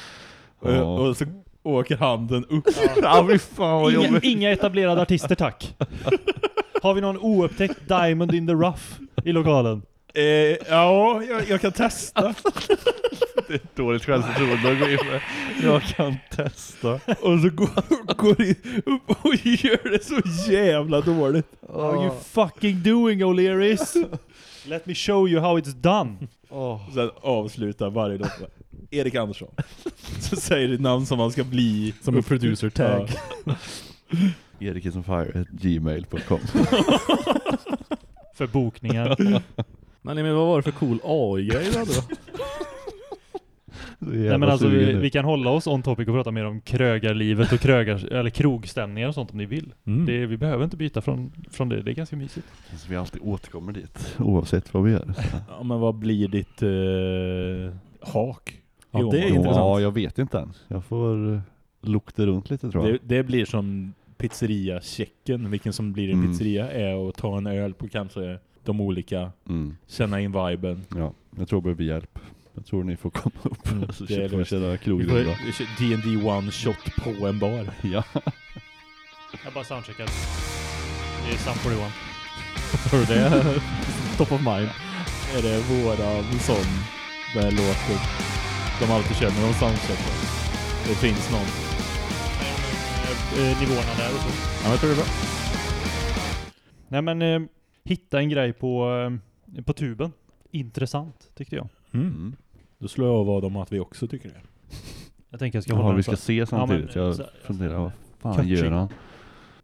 Eh, och så åker handen upp. Ja, fy fan vad Inga, jobbigt. inga etablerade artister tack. Har vi någon oupptäckt Diamond in the Rough i lokalen? Eh, ja, jag, jag kan testa. Det är ett dåligt självförtroende att gå in med. Jag kan testa. Och så går, går in upp och gör det så jävla dåligt. What are you fucking doing O'Learys? Let me show you how it's done. Sen avslutar varje låt Erik Andersson. Så säger det namn som han ska bli. Som en producer tag. Erikisonfire.gmail.com För bokningar. Men, men vad var det för cool AI-grej du hade då? Nej men alltså vi, vi kan hålla oss on topic och prata mer om krögarlivet och krögar, eller krogstämningar och sånt om ni vill. Mm. Det, vi behöver inte byta från, från det, det är ganska mysigt. Så vi alltid återkommer dit, oavsett vad vi gör. Ja, men vad blir ditt eh, hak? Ja, Jo, det är ja. intressant. Ja, jag vet inte än. Jag får eh, lukta runt lite tror jag. Det, det blir som pizzeria-checken. Vilken som blir en Mm. pizzeria är att ta en öl på kanske de olika, Mm. känna in viben. Ja, jag tror det behöver hjälp. Jag tror ni får komma upp Mm, så det är Vi krogrunda. D&D one shot på en bar. Ja. Jag bara soundcheckar. Det är Sum 41. Hör det? Top of mind. Är det våran sån där låten de alltid kör när de soundcheckar? Det finns någon. Eh, nivåerna där och så. Ja, jag tror det är bra. Nej men, eh, hitta en grej på, eh, på tuben. Intressant, tyckte jag. Mm. Mm. Då slår jag vad om att vi också tycker det. Jag tänker jag ska Jaha, hålla vi ska se samtidigt. men, jag så- funderar, vad fan Catching. gör han?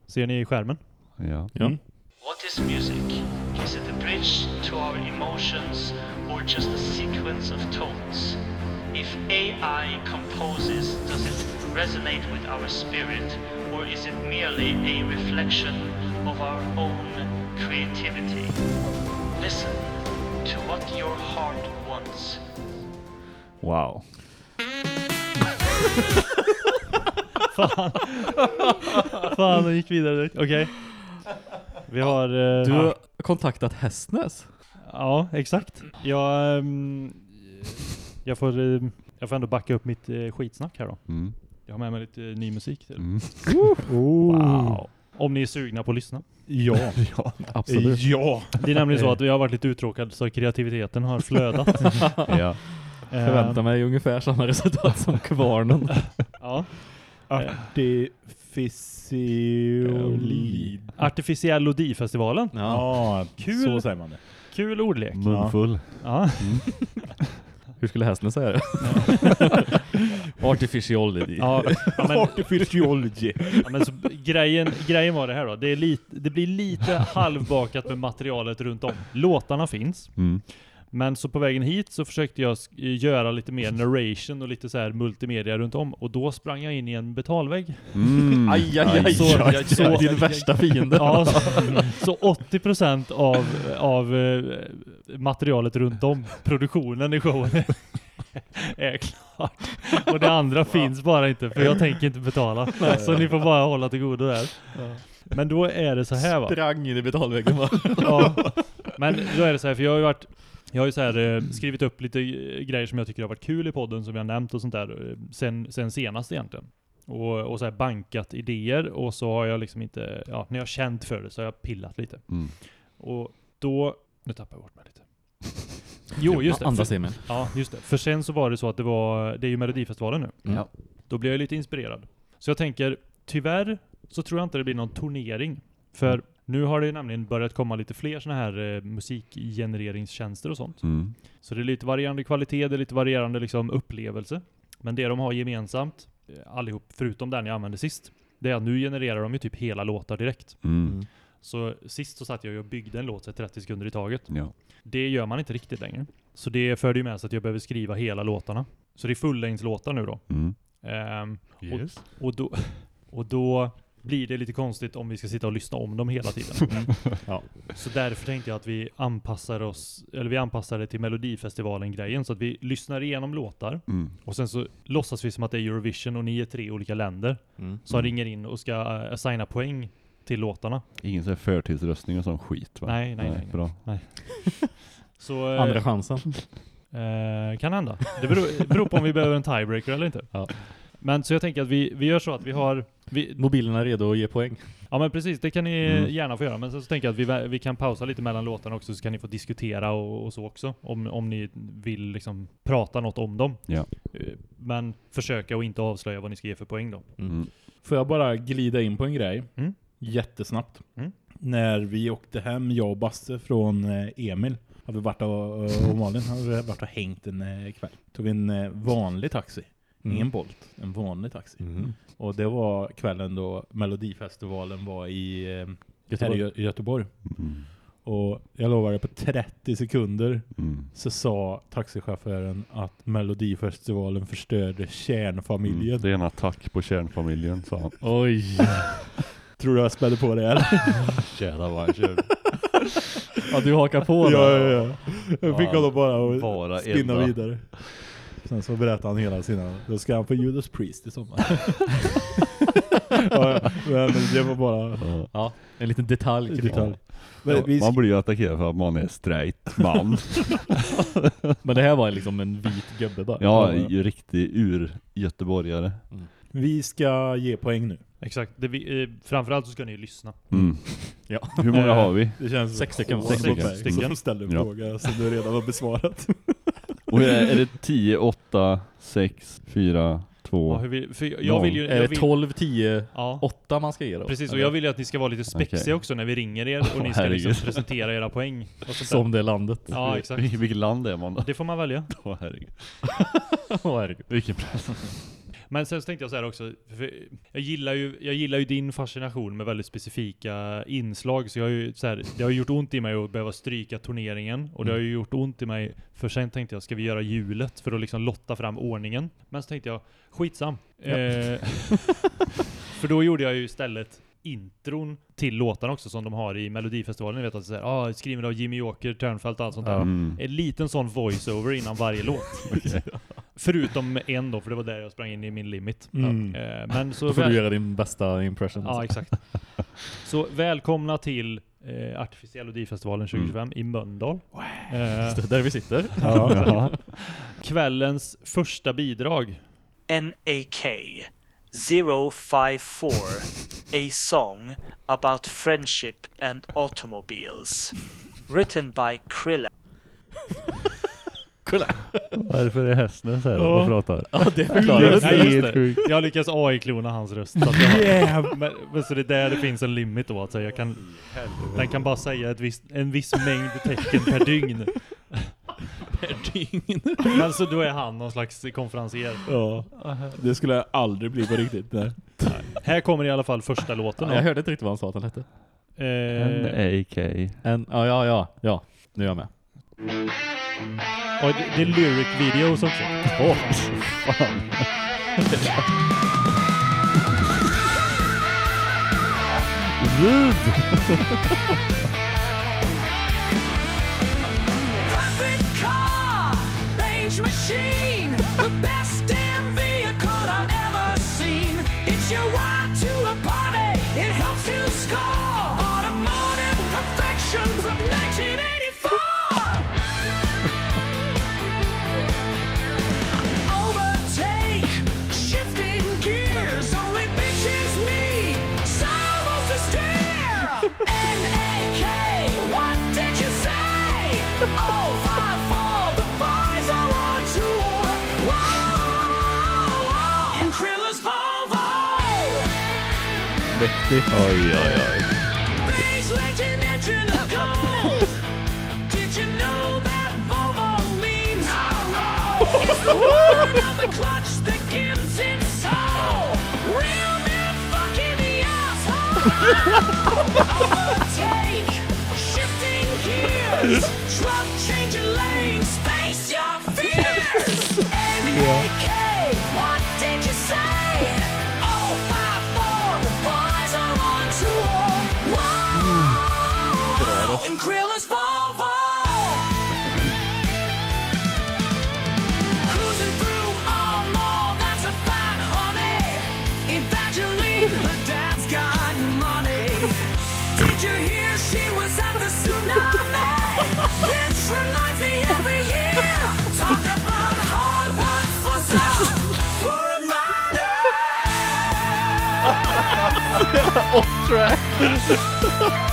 Ser ni i skärmen? Ja. Ja. What is music? Is it a bridge to our emotions or just a sequence of tones? If AI composes, does it resonate with our spirit or is it merely a reflection of our own creativity? Listen to what your heart wants. Wow. Fan, den gick vidare direkt. Okej. Vi har... eh, Du har kontaktat Hästnäs? Ja, exakt. Jag, ehm, jag, får, eh, jag får ändå backa upp mitt eh, skitsnack här då. Mm. Jag har med mig lite ny musik till. Mm. Wow. Om ni är sugna på att lyssna. Ja. ja. Absolut. Ja. Det är nämligen så att vi har varit lite uttråkade så kreativiteten har flödat. ja. Eh, Förväntar mig ungefär samma resultat som kvarnen. Ja. Artificiolid. Artificiell Odi-festivalen. Ja, Kul. så säger man det. Kul ordlek. Munfull. Ja. Hur skulle hästen säga det? Artificiality. Ja, ja, men, Artificiology. ja, men så, grejen, grejen var det här då. Det, är lite, det blir lite halvbakat med materialet runt om. Låtarna finns. Mm. Men så på vägen hit så försökte jag sk- göra lite mer narration och lite så här multimedia runt om. Och då sprang jag in i en betalvägg. Mm. Aj, aj, aj, Så- aj, aj, så- Din värsta fiende. Ja, så, så 80% av, av eh, materialet runt om, produktionen i showen, är klart. Och det andra finns bara inte, för jag tänker inte betala. Så ni får bara hålla till godo där. Men då är det så här va. Sprang in i betalväggen va? Ja. Men då är det så här, för jag har ju varit jag har ju så här, eh, skrivit upp lite eh, grejer som jag tycker har varit kul i podden, som jag nämnt och sånt där, eh, sen, sen senast egentligen. Och, och så här bankat idéer, och så har jag liksom inte, ja, när jag har känt för det så har jag pillat lite. Mm. Och då, nu tappar jag bort mig lite. Jo, just det. Andas För, Emil. ja, just det. För sen så var det så att det var, det är ju Melodifestivalen nu. Mm. Ja. Då blir jag lite inspirerad. Så jag tänker, tyvärr så tror jag inte det blir någon turnering. För nu har det ju nämligen börjat komma lite fler sådana här eh, musikgenereringstjänster och sånt. Mm. Så det är lite varierande kvalitet, det är lite varierande liksom upplevelse. Men det de har gemensamt, eh, allihop, förutom den jag använde sist, det är att nu genererar de ju typ hela låtar direkt. Mm. Så sist så satt jag och byggde en låt så här 30 sekunder i taget. Ja. Det gör man inte riktigt längre. Så det förde ju med sig att jag behöver skriva hela låtarna. Så det är fullängdslåtar nu då. Mm. Ehm, Yes. och då, och då blir det lite konstigt om vi ska sitta och lyssna om dem hela tiden. Ja. Så därför tänkte jag att vi anpassar oss, eller vi anpassar det till Melodifestivalen-grejen, så att vi lyssnar igenom låtar, Mm. och sen så låtsas vi som att det är Eurovision och ni är tre olika länder, Mm. som ringer in och ska uh, assigna poäng till låtarna. Ingen sån här förtidsröstning och sån skit va? Nej, nej, nej, nej. Bra. Så, eh, Andra chansen. Eh, kan hända. Det beror, beror på om vi behöver en tiebreaker eller inte. Ja. Men så jag tänker att vi, vi gör så att vi har... Vi, Mobilerna är redo att ge poäng. ja men precis, det kan ni Mm. gärna få göra. Men så, så tänker jag att vi, vi kan pausa lite mellan låtarna också, så kan ni få diskutera och, och så också. Om, om ni vill liksom prata något om dem. Ja. Eh, Men försöka att inte avslöja vad ni ska ge för poäng då. Mm. Får jag bara glida in på en grej? Mm. Jättesnabbt. Mm. När vi åkte hem, jag och Basse från eh, Emil. Hade vi varit och, och Malin hade vi varit och hängt en eh, kväll. Tog vi en vanlig taxi. Mm. Ingen Bolt, en vanlig taxi. Mm. Och det var kvällen då Melodifestivalen var i eh, Göteborg. här i Gö- Göteborg. Mm. Och jag lovar det, på 30 sekunder Mm. så sa taxichauffören att Melodifestivalen förstörde kärnfamiljen. Mm. Det är en attack på kärnfamiljen sa han. Oj. Tror du jag spädde på det eller? Jävlar vad körde. Ja, du hakar på ja, där. ja, ja. Jag fick Ja, honom bara att bara spinna elda. vidare. Sen så berättade han hela sina, då ska han på Judas Priest i sommar. ja, men det var bara Ja. En liten detalj. kring detalj. Ja, vi, Man blir ju attackerad för att man är straight man. Men det här var liksom en vit gubbe bara. Ja, ju riktig ur-göteborgare. vi ska ge poäng nu. Exakt. Det vi, eh, framförallt så ska ni lyssna. Mm. Ja. Hur många har vi? Det känns Sex stycken. Sex Sex stycken. Som ställer en Ja. fråga som du redan har besvarat. Och är, är det 10, 8, 6, 4, 2? Ja, hur vi, för jag, jag vill ju... Är Jag det vill, 12, 10, ja. 8 man ska ge då? Precis, och jag vill ju att ni ska vara lite spexiga Okej. också när vi ringer er och ni ska Herregud. liksom presentera era poäng. Och sånt där. Som det landet. Ja, exakt. Vil- Vilket land är man då? Det får man välja. Åh herregud. Åh, herregud. Vilken press. Men sen så tänkte jag så här också, jag gillar ju, jag gillar ju din fascination med väldigt specifika inslag, så jag har ju så här, det har gjort ont i mig att behöva stryka turneringen, och det har ju gjort ont i mig, för sen tänkte jag, ska vi göra hjulet för att liksom lotta fram ordningen? Men så tänkte jag, skitsam. Eh, för då gjorde jag ju istället intron till låtarna också som de har i Melodifestivalen. Ni vet att det är såhär, ah, skriven av Jimmy Åker, Törnfeldt och allt sånt där. Mm. En liten sån voiceover innan varje låt. Förutom en då, för det var där jag sprang in i min limit. Mm. Eh, men så Då får väl- du göra din bästa impression. Ja, exakt. Så välkomna till eh, Artificiell Melodifestivalen 2025 i Mölndal. Eh, Just det, Där vi sitter. Ja. kvällens första bidrag. NAK 054, a song about friendship and automobiles. Written by Krilla. Varför är hästen så här Ja. och pratar? Ja, det Det förklarar det. Just det. Jag lyckas AI-klona hans röst. Så att jag, men, men så det är där det finns en limit då. Alltså jag kan, den kan bara säga ett visst, en viss mängd tecken per dygn. Per dygn. Men så då är han någon slags konferencier. Ja, det skulle jag aldrig bli på riktigt. Nej. Här kommer i alla fall första låten. Ja, jag hörde inte riktigt vad han sa att den hette. Eh, N-A-K. En, ja, ja, ja, ja. Nu är jag med. och det, det är lyric videos också. Åh, Fan. Perfect machine, the best damn vehicle I've ever seen. It's your ride men fucking the asshole. Overtake, shifting gears, Off track.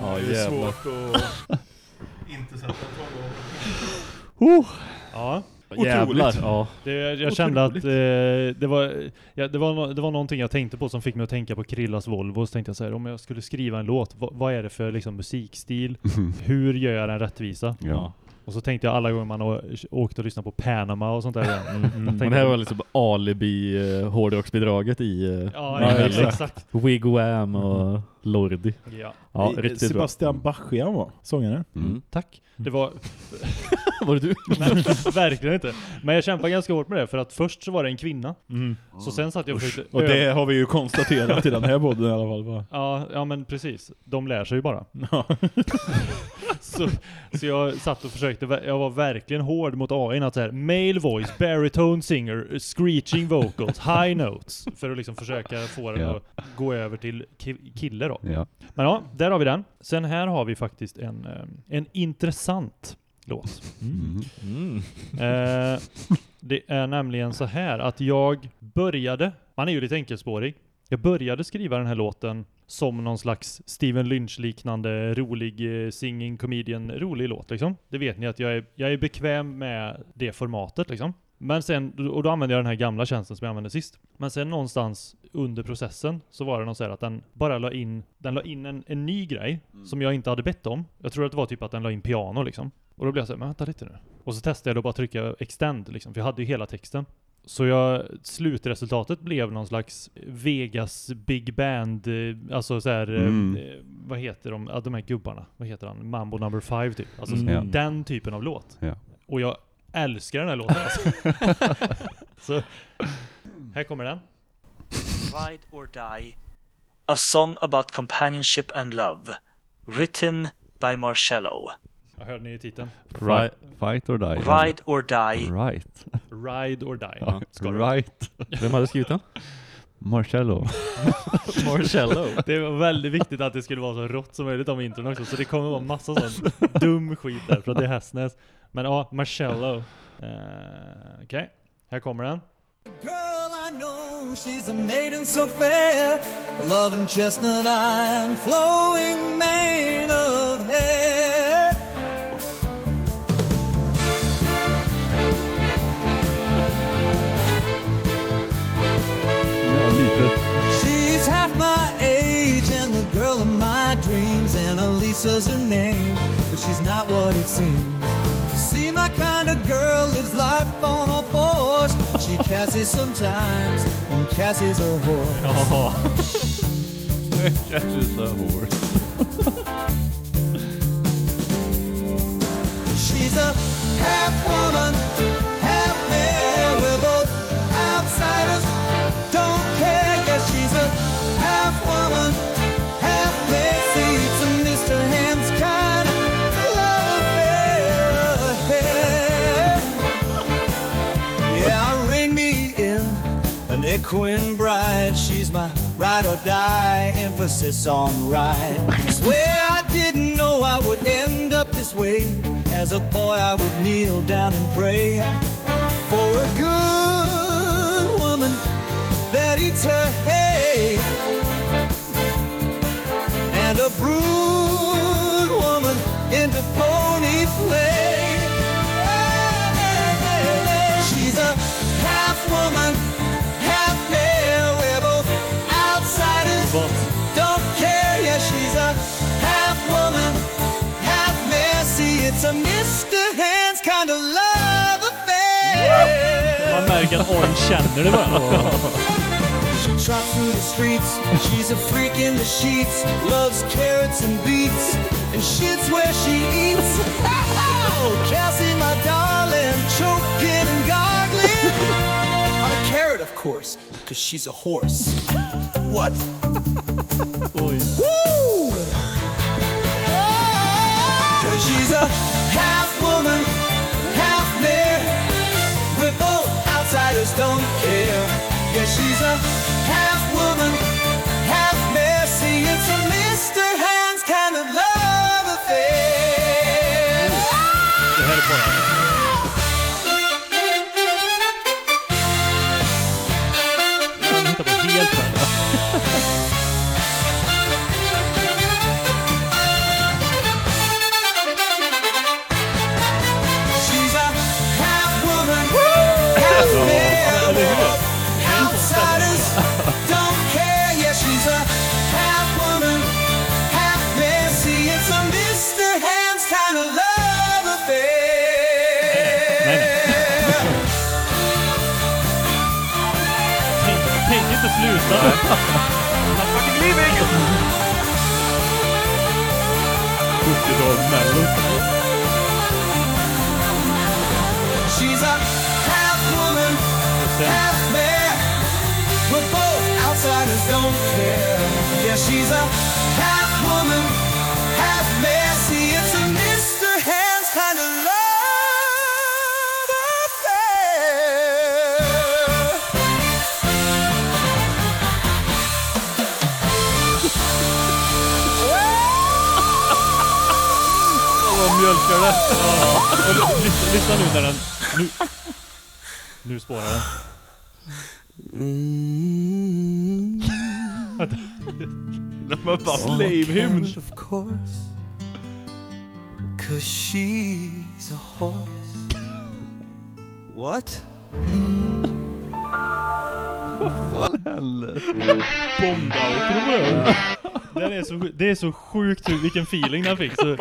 Ja Det är jävlar. svårt att inte sätta tång Ja. Jävlar. Ja. Det, jag kände att eh, det, var, ja, det, var, det var någonting jag tänkte på som fick mig att tänka på Krillas Volvo. Så tänkte jag så här, om jag skulle skriva en låt, vad, är det för liksom, musikstil? Hur gör jag den rättvisa? Ja. Och så tänkte jag alla gånger man åkte och lyssnade på Panama och sånt där. Mm, Tänkte Men det här var liksom alibi uh, hårdrocksbidraget i uh, Ja, Ja, exakt. Wigwam och Lordi. Ja. Ja, riktigt bra. Sebastian Bachian var sångaren. Mm. Tack. Det var... Var det du? Nej, verkligen inte. Men jag kämpade ganska hårt med det, för att först så var det en kvinna. Mm. Så sen satt jag och försökte... Och det har vi ju konstaterat i den här podden i alla fall. Va? Ja, ja men precis. De lär sig ju bara. Så, så jag satt och försökte, jag var verkligen hård mot AI att så här, male voice, baritone singer, screeching vocals, high notes. För att liksom försöka få den Ja. att gå över till ki- kille då. Ja. Men ja, där har vi den. Sen här har vi faktiskt en, eh, en intressant låt. Mm. Mm. Eh, det är nämligen så här att jag började, man är ju lite enkelspårig, jag började skriva den här låten som någon slags Steven Lynch-liknande rolig eh, singing comedian, rolig låt liksom. Det vet ni att jag är, jag är bekväm med det formatet liksom. Men sen, och då använde jag den här gamla tjänsten som jag använde sist. Men sen någonstans under processen så var det någon så här att den bara la in, den la in en, en ny grej som jag inte hade bett om. Jag tror att det var typ att den la in piano liksom. Och då blev jag så här, men vänta lite nu. Och så testade jag då bara trycka extend liksom, för jag hade ju hela texten. Så jag, slutresultatet blev någon slags Vegas Big Band, eh, alltså så här, eh, Mm. eh, vad heter de, ja, de här gubbarna, vad heter han, Mambo number five typ. Alltså Mm. Den typen av låt. Ja. Och jag älskar den här låten alltså. Så, här kommer den. Ride or Die, a song about companionship and love, written by Marcello. Jag hörde ni i titeln? Right. Fight or die. Ride or Die, Right. Ride or Die. Ja. Ska vara. Right. Vem hade skrivit den? Marcello. Marcello. Det var väldigt viktigt att det skulle vara så rått som möjligt om intron också, så det kommer vara massa sån dum skit där, för att det är Hästnäs. Men ja, Marcello. Uh, Okej, här kommer den. Know she's a maiden so fair, loving chestnut and flowing mane of hair. She's half my age and the girl of my dreams, and Elisa's her name, but she's not what it seems. My kind of girl lives life on all fours. She Cassie's sometimes, and Cassie's a. Ja, Kanske så hårt. She's a half woman, an equine bride. She's my ride or die, emphasis on ride. Swear I didn't know I would end up this way. As a boy, I would kneel down and pray for a good woman that eats her hay, and a brood woman into pony play. She's a half woman, impossible. Don't care, yeah, she's a half woman, half messy. It's a Mr. Hands kind of love affair. Man märker att AI känner det bara. Trot through the streets, she's a freak in the sheets, loves carrots and beets, and shits where she eats. Oh, Cassie, my dog. On a carrot, of course, because she's a horse. What? Oh, Oj. Woo! Cause she's a half woman, half mare. We're both outsiders, don't care. Yeah, she's a half woman, I'm fucking leaving! 70-tals-mello. She's a half woman, half man. We're both outsiders, don't care. Yeah, she's a half woman, mjölkar det. Och lyssna, lyssna nu när den... Nu, nu spårar den. Slave-hymn. Of course, cause she's a horse. What? Bomba-outro på den. Den är så, det är så sjukt hur- vilken feeling den fick. Så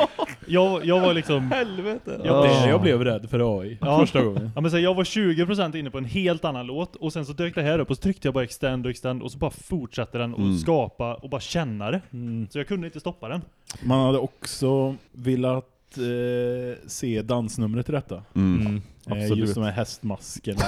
jag, jag var liksom... Helvete. Jag Det, blev- jag blev rädd för AI Ja. första gången. Ja, men så här, jag var 20% inne på en helt annan låt och sen så dök det här upp och så tryckte jag bara extend och extend och så bara fortsatte den och Mm. skapa och bara känna det. Mm. Så jag kunde inte stoppa den. Man hade också velat eh, se dansnumret till detta. Mm. Mm, Eh, absolut. just de här hästmaskerna.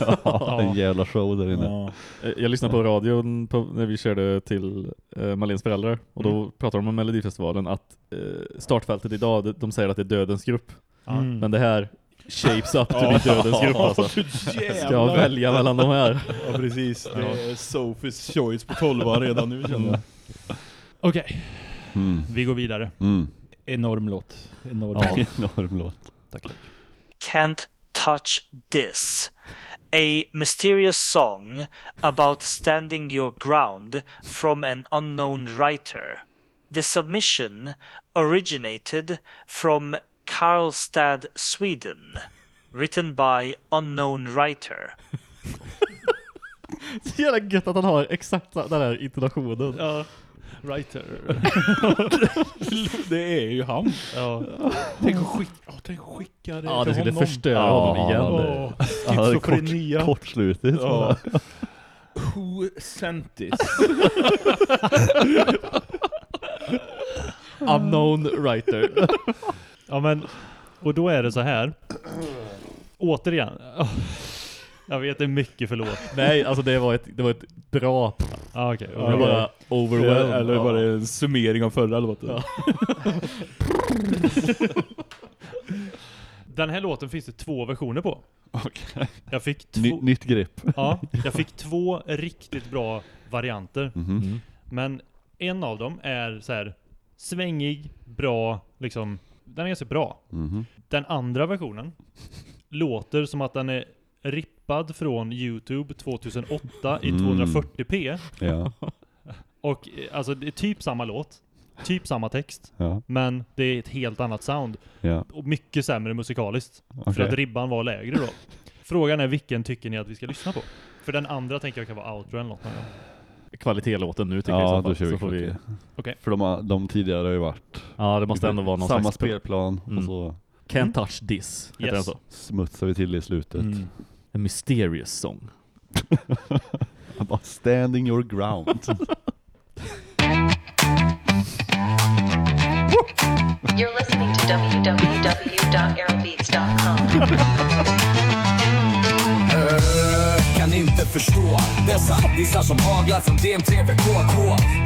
Ja, en jävla show där inne. ja. Eh, Jag lyssnade på radion på, när vi körde till eh, Malens föräldrar och då pratade de om Melodifestivalen att eh, startfältet idag, de, de säger att det är dödens grupp. Mm. Men det här shapes up be dödens grupp alltså. Ska jag välja mellan de här? Ja precis, det är Sophie's choice på 12 redan nu känner jag. Okej, Mm. vi går vidare. Mm. Enorm låt. Enorm Ja, enorm låt. Can't Touch This. A mysterious song about standing your ground from an unknown writer. The submission originated from Karlstad, Sweden. Written by unknown writer. Så jävla gött att han har exakt den här intonationen. Ja, writer. Det är ju han. ja. Tänk att skicka, oh, tänk att skicka det Ja, det till skulle honom. förstöra honom igen. Åh, Ja, det är schizofrenia. kort, kortslutigt. Ja. Who sent this? Unknown writer. ja men, och då är det så här. Återigen. Jag vet, det är mycket förlåt. Nej, alltså det var ett, det var ett bra... Ah, okay. Jag bara overwhelmed. Eller Ja. bara en summering av förra låten. Ja. Den här låten finns det två versioner på. Okej. Jag fick två, Ny, nytt grepp. ja, jag fick två riktigt bra varianter. Mhm. Mm. Men en av dem är så här svängig, bra, liksom. Den är ganska bra. Mhm. Den andra versionen låter som att den är rippad från Youtube 2008 i Mm. 240p. Ja. Och eh, alltså det är typ samma låt, typ samma text, Ja. men det är ett helt annat sound. Ja. Och mycket sämre musikaliskt. För Okej. att ribban var lägre då. Frågan är vilken tycker ni att vi ska lyssna på? För den andra tänker jag kan vara outro eller något. Kvalitetslåten nu tycker jag i Ja, så då fall. kör vi så får vi... För de, har- de tidigare har ju varit Ja, det måste ändå vara någon samma slags... spelplan Mm. och så Can't Mm. touch this, heter Yes. den så? Smutsar vi till i slutet. Mm. A mysterious song. About standing your ground. You're listening to www.aerobeats.com. Kan inte förstå dessa dissar som haglar från DMTVKK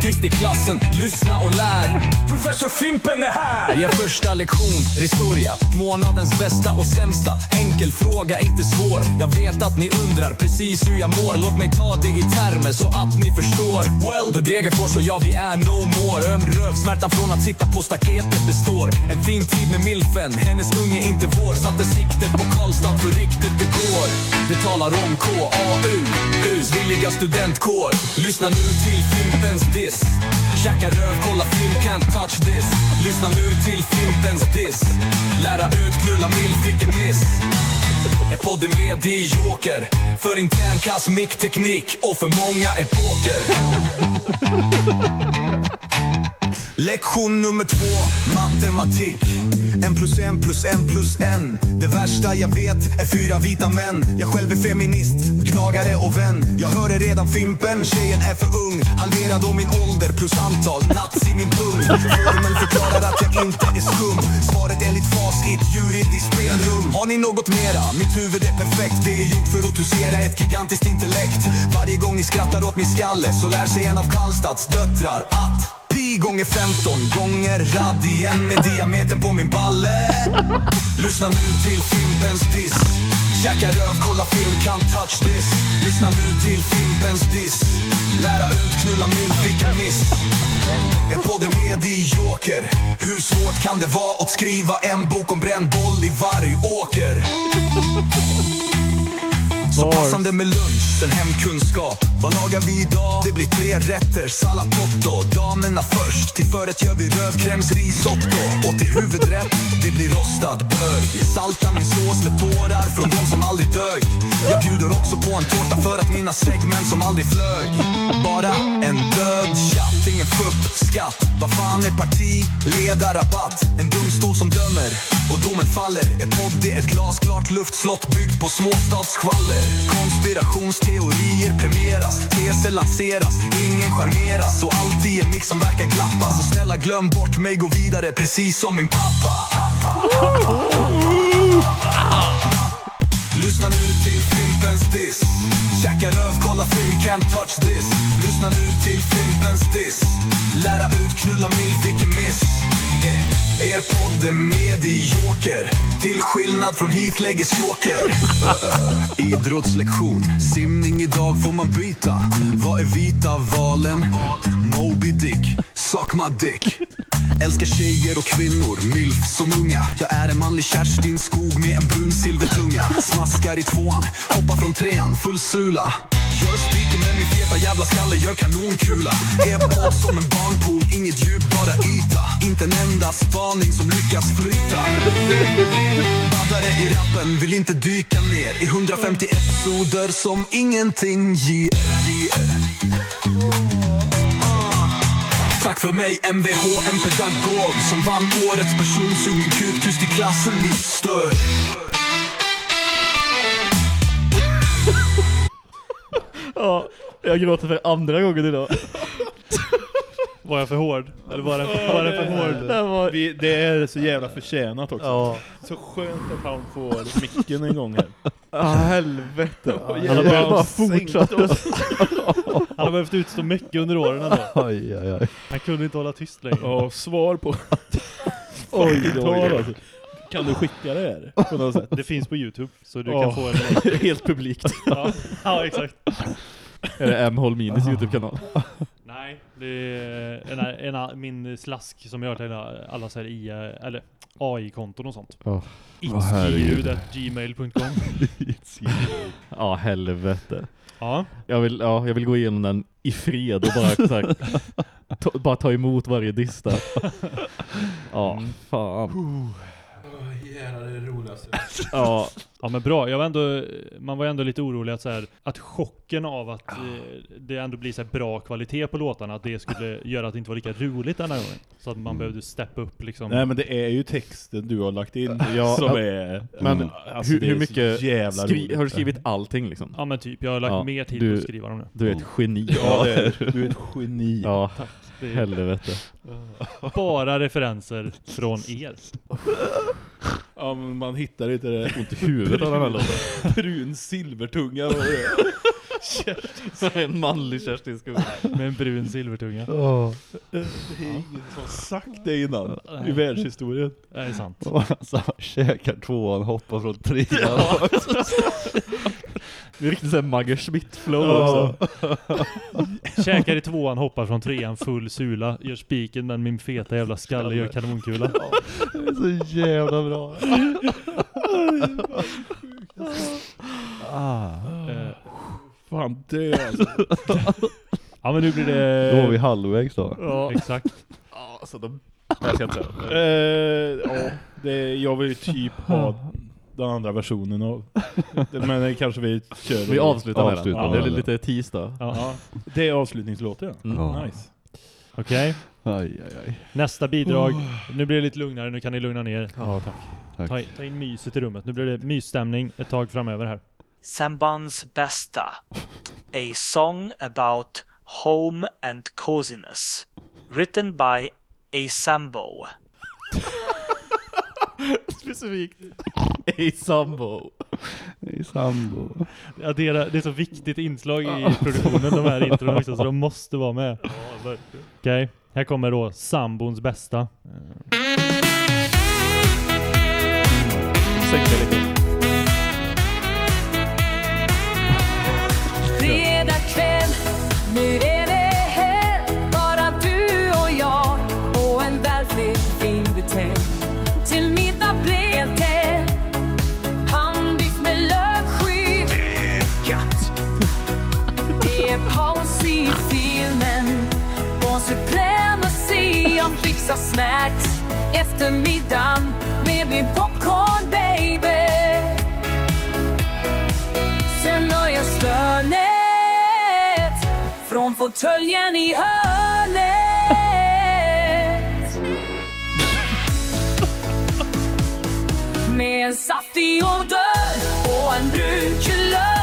Tyst i klassen, lyssna och lär. Professor Fimpen är här! Ger första lektion, historia. Månadens bästa och sämsta. Enkel fråga, inte svår. Jag vet att ni undrar precis hur jag mår. Låt mig ta det i termer så att ni förstår. Well, the Degerfors och jag, vi är no more. Öm röv, smärtan från att sitta på staketet består. En fin tid med milfen, hennes unge inte vår. Satte siktet på Karlstad för riktigt det går. Det talar om KA U's villiga studentkår. Lyssna nu till Fimpens diss. Käka röv, kolla film, can't touch this. Lyssna nu till Fimpens diss. Lära ut, knulla milf, vilken miss. Är podden med i Joker För internkass mickteknik och för många epoker. Lektion nummer två, matematik. En plus en plus en plus en. Det värsta jag vet är fyra vita män. Jag själv är feminist, knagare och vän. Jag hörde redan Fimpen, tjejen är för ung. Halvera då min ålder plus antal. Nats i min pung. Formen förklarar att jag inte är skum. Svaret enligt facit, juridiskt spelrum. Har ni något mera? Mitt huvud är perfekt. Det är gjort för att husera ett gigantiskt intellekt. Varje gång ni skrattar åt min skalle så lär sig en av Karlstads döttrar att Pi gånger 15 gånger radien med diametern på min balle. Lyssna nu till Fimpens diss. Käka röv, kolla film, can't touch this. Lyssna nu till Fimpens diss. Lära ut, knulla mynt, vilken miss. Är podden med i Joker Hur svårt kan det vara att skriva en bok om brännboll i varje åker? Så passande med lunch, sen hemkunskap. Vad lagar vi idag? Det blir tre rätter, sallad potto. Damerna först, till förrätt gör vi rövkrämsrisotto Och till huvudrätt, det blir rostad bög. Salta min sås med tårar från de som aldrig dög. Jag bjuder också på en tårta för att mina segment som aldrig flög. Bara en död chatt, ingen fupp, skatt Vad fan är parti, ledarrabatt. En domstol som dömer och domen faller. Ett podd, är ett glasklart luftslott byggt på småstadsskvaller Konspirationsteorier premieras, teser lanseras Ingen charmeras och allt i en mix som verkar klappa Så snälla glöm bort mig, gå vidare precis som min pappa. Lyssna nu till Fimpens diss. Käka röv, kolla film, can't touch this. Lyssna nu till Fimpens diss. Lära ut, knulla mig, vilken miss. Eh, Er podd är med i Joker Till skillnad från Heathleggers Joker. Idrottslektion. Simning idag får man byta. Vad är vita valen? Moby Dick. Suck my dick. Älskar tjejer och kvinnor, milf som unga. Jag är en manlig Kerstin Skog med en brun silvertunga. Smaskar i tvåan, hoppar från trean, full sula Gör min feta jävla skalle, gör kanonkula. Är podd som en barnpool, inget djup, bara yta. Inte en enda spaning som lyckas flytta Baddare i rappen, vill inte dyka ner. I 150 episoder som ingenting ger. Tack för mig MVH, en pedagog som vann årets person Sugen kuk, tyst i klassen, mitt stöd Ja, jag gråter för andra gången idag. Var jag för hård? Eller var det, var det för hård? Det var... Vi, det är så jävla förtjänat också. Ja. Så skönt att han får micken en gång här. Ah, helvete. Han har bara, bara sänkt fortsatt. Han har behövt utstå mycket under åren ändå. Oj, oj, oj. Han kunde inte hålla tyst längre. Ja, svar på Oj, oj, oj. Kan du skicka det här på något sätt? Det finns på Youtube, så du Ja. kan få en... Helt publikt. Ja, ja exakt. Är det M. Holminis YouTube-kanal? Nej, det är en, en, en, min slask som jag har till alla så här i, eller AI-konton och sånt. Oh. Åh, herregud. Gmail.com Ja, helvete. Ja. Jag vill, ja, jag vill gå igenom den i fred och bara, så här, ta, bara ta emot varje där. Ja, fan. Jävlar det är det roligaste. Ja, Ja men bra, jag var ändå, man var ändå lite orolig att så här, att chocken av att Ah. eh, det ändå blir så här bra kvalitet på låtarna, att det skulle göra att det inte var lika roligt denna gången. Så att man behövde steppa upp liksom. Nej men det är ju texten du har lagt in Ja, som ja. är... men alltså, hur, hur mycket jävla skri- roligt. har du skrivit allting liksom? Ja men typ, jag har lagt Ja, mer tid du- på att skriva dem nu. Du är ett geni. Ja, det är, du är ett geni. Ja, Det är helvete. bara referenser från er. Ja men man hittar inte det. Ont i huvudet av den här låten. Brun silvertunga var det. en manlig Kerstin Skog. Med en brun silvertunga. Det är ingen som har sagt det innan i världshistorien. Det är sant. Så han käkar tvåan, hoppar från trean. Det är riktigt såhär Magge Schmidt-flow också. Käkar i tvåan, hoppar från trean, full sula, gör spiken men min feta jävla skalle gör kanonkula. Det är så jävla bra. ah. Eh, Fan dö alltså. ja men nu blir det... Då var vi halvvägs då. Ja, exakt. Ja, alltså de... Jag ska inte säga. Eh, ja, det, jag vill ju typ ha den andra versionen av. Men det kanske vi kör. Vi avslutar med den. Ja, det är lite tis då. Ja. Det är avslutningslåten. Mm. Nice. Okej, Aj, aj, aj. nästa bidrag. Nu blir det lite lugnare, nu kan ni lugna ner. Ja, tack. Tack. Ta, ta in myset i rummet. Nu blir det mysstämning ett tag framöver här. Sambans bästa. A song about home and coziness. Written by A Sambo. Specifikt. Ey sambo. I sambo. Ja, det, är, det är så viktigt inslag i produktionen, de här intron också, så de måste vara med. Okej, här kommer då sambons bästa. Sänk dig lite. Fixar snacks efter middagen med min popcorn baby Sen hör jag stönet från fåtöljen i hörnet. Med en saftig odör och en brun kulör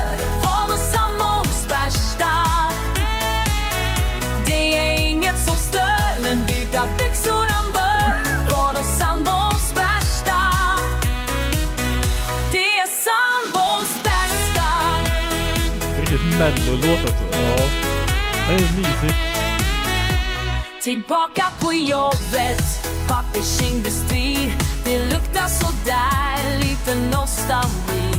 mellolåt också. Ja. Det är mysigt. Tillbaka på jobbet, pappersindustri Det luktar sådär, lite nostalgi.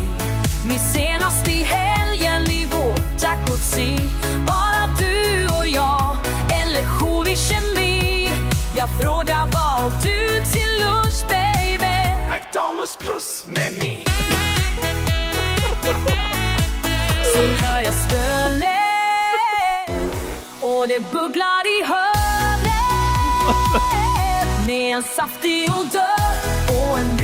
Min senast i helgen i vår jacuzzi. Bara du och jag, en lektion i kemi. Jag frågar vad du till lunch baby? McDonalds plus meny Hör jag stönet och det bubblar i hörnet Med en saftig odör och en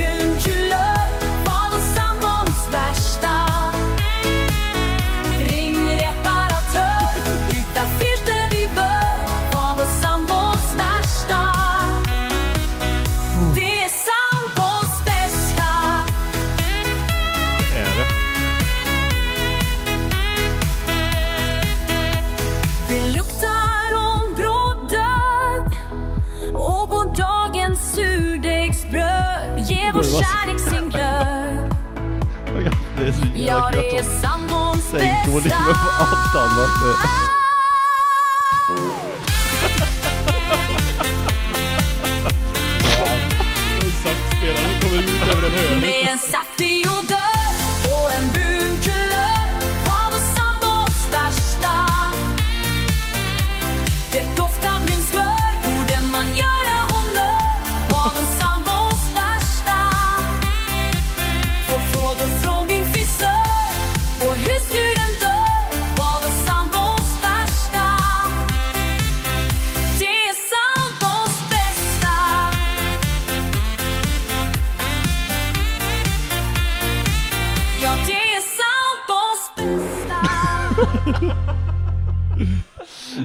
är så jävla det är gött. sambons Sänk volymen bästa. på allt annat. Saxspelaren kommer ut över en hörn.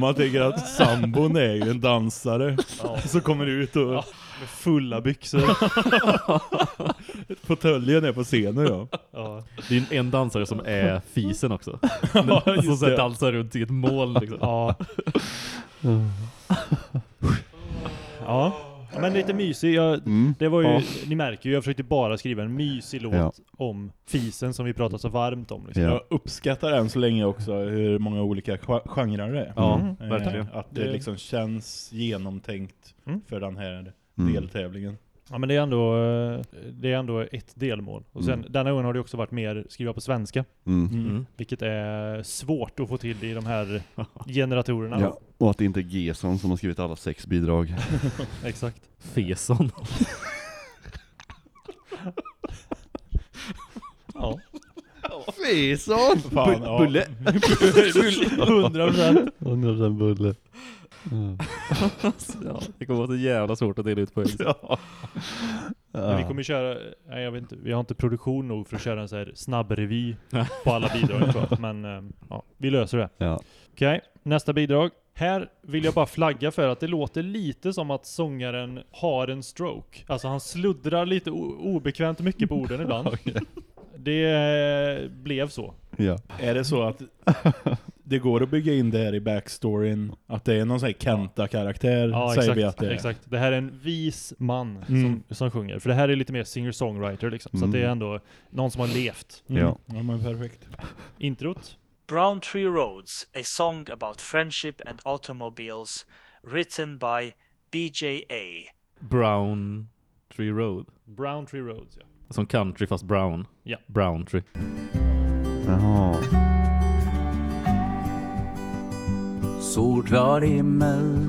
Man tänker att sambon är ju en dansare som kommer ut och Med fulla byxor. fåtöljen är på scenen ja. ja. Det är en- dansare som är fisen också. Ja, som så dansar runt i ett mål liksom. Ja. ja. Men lite mysig. Jag, Mm. det var ju, Ja. ni märker ju, jag försökte bara skriva en mysig låt Ja. om fisen som vi pratar så varmt om. Liksom. Ja. Jag uppskattar än så länge också hur många olika ge- genrer det är. Ja, Mm. Eh, verkligen. Att det Det- liksom känns genomtänkt Mm. för den här Mm. deltävlingen. Ja men det är ändå, eh, det är ändå ett delmål. Och sen Mm. denna gången har det också varit mer skriva på svenska. Mm. Mm. Vilket är svårt att få till i de här generatorerna. Ja. Och att det inte är Gesson som har skrivit alla sex bidrag. Exakt. Feson. Ja. Fesson! Fan, ja. Bulle! 100%. 100% bulle. Mm. ja, det kommer vara så jävla svårt att dela ut poäng. Ja. Men vi kommer köra, nej jag vet inte, vi har inte produktion nog för att köra en så här snabb revy på alla bidrag tror jag. Men eh, ja, vi löser det. Ja. Okej, nästa bidrag. Här vill jag bara flagga för att det låter lite som att sångaren har en stroke. Alltså han sluddrar lite obekvämt mycket på orden ibland. Det eh, blev så. Ja. Är det så att det går att bygga in det här i backstoryn? Att det är någon sån här Kenta-karaktär? Ja, säger exakt. vi att det är. exakt. Det här är en vis man Mm. som, som sjunger. För det här är lite mer singer-songwriter liksom. Så att det är Mm. ändå någon som har levt. Mm. Ja. ja, men perfekt. Introt. Brown Tree Roads, a song about friendship and automobiles, written by BJA. Brown Tree Road. Brown Tree Roads, ja. Som country fast brown. Ja. Brown Tree. Jaha. Solklar himmel.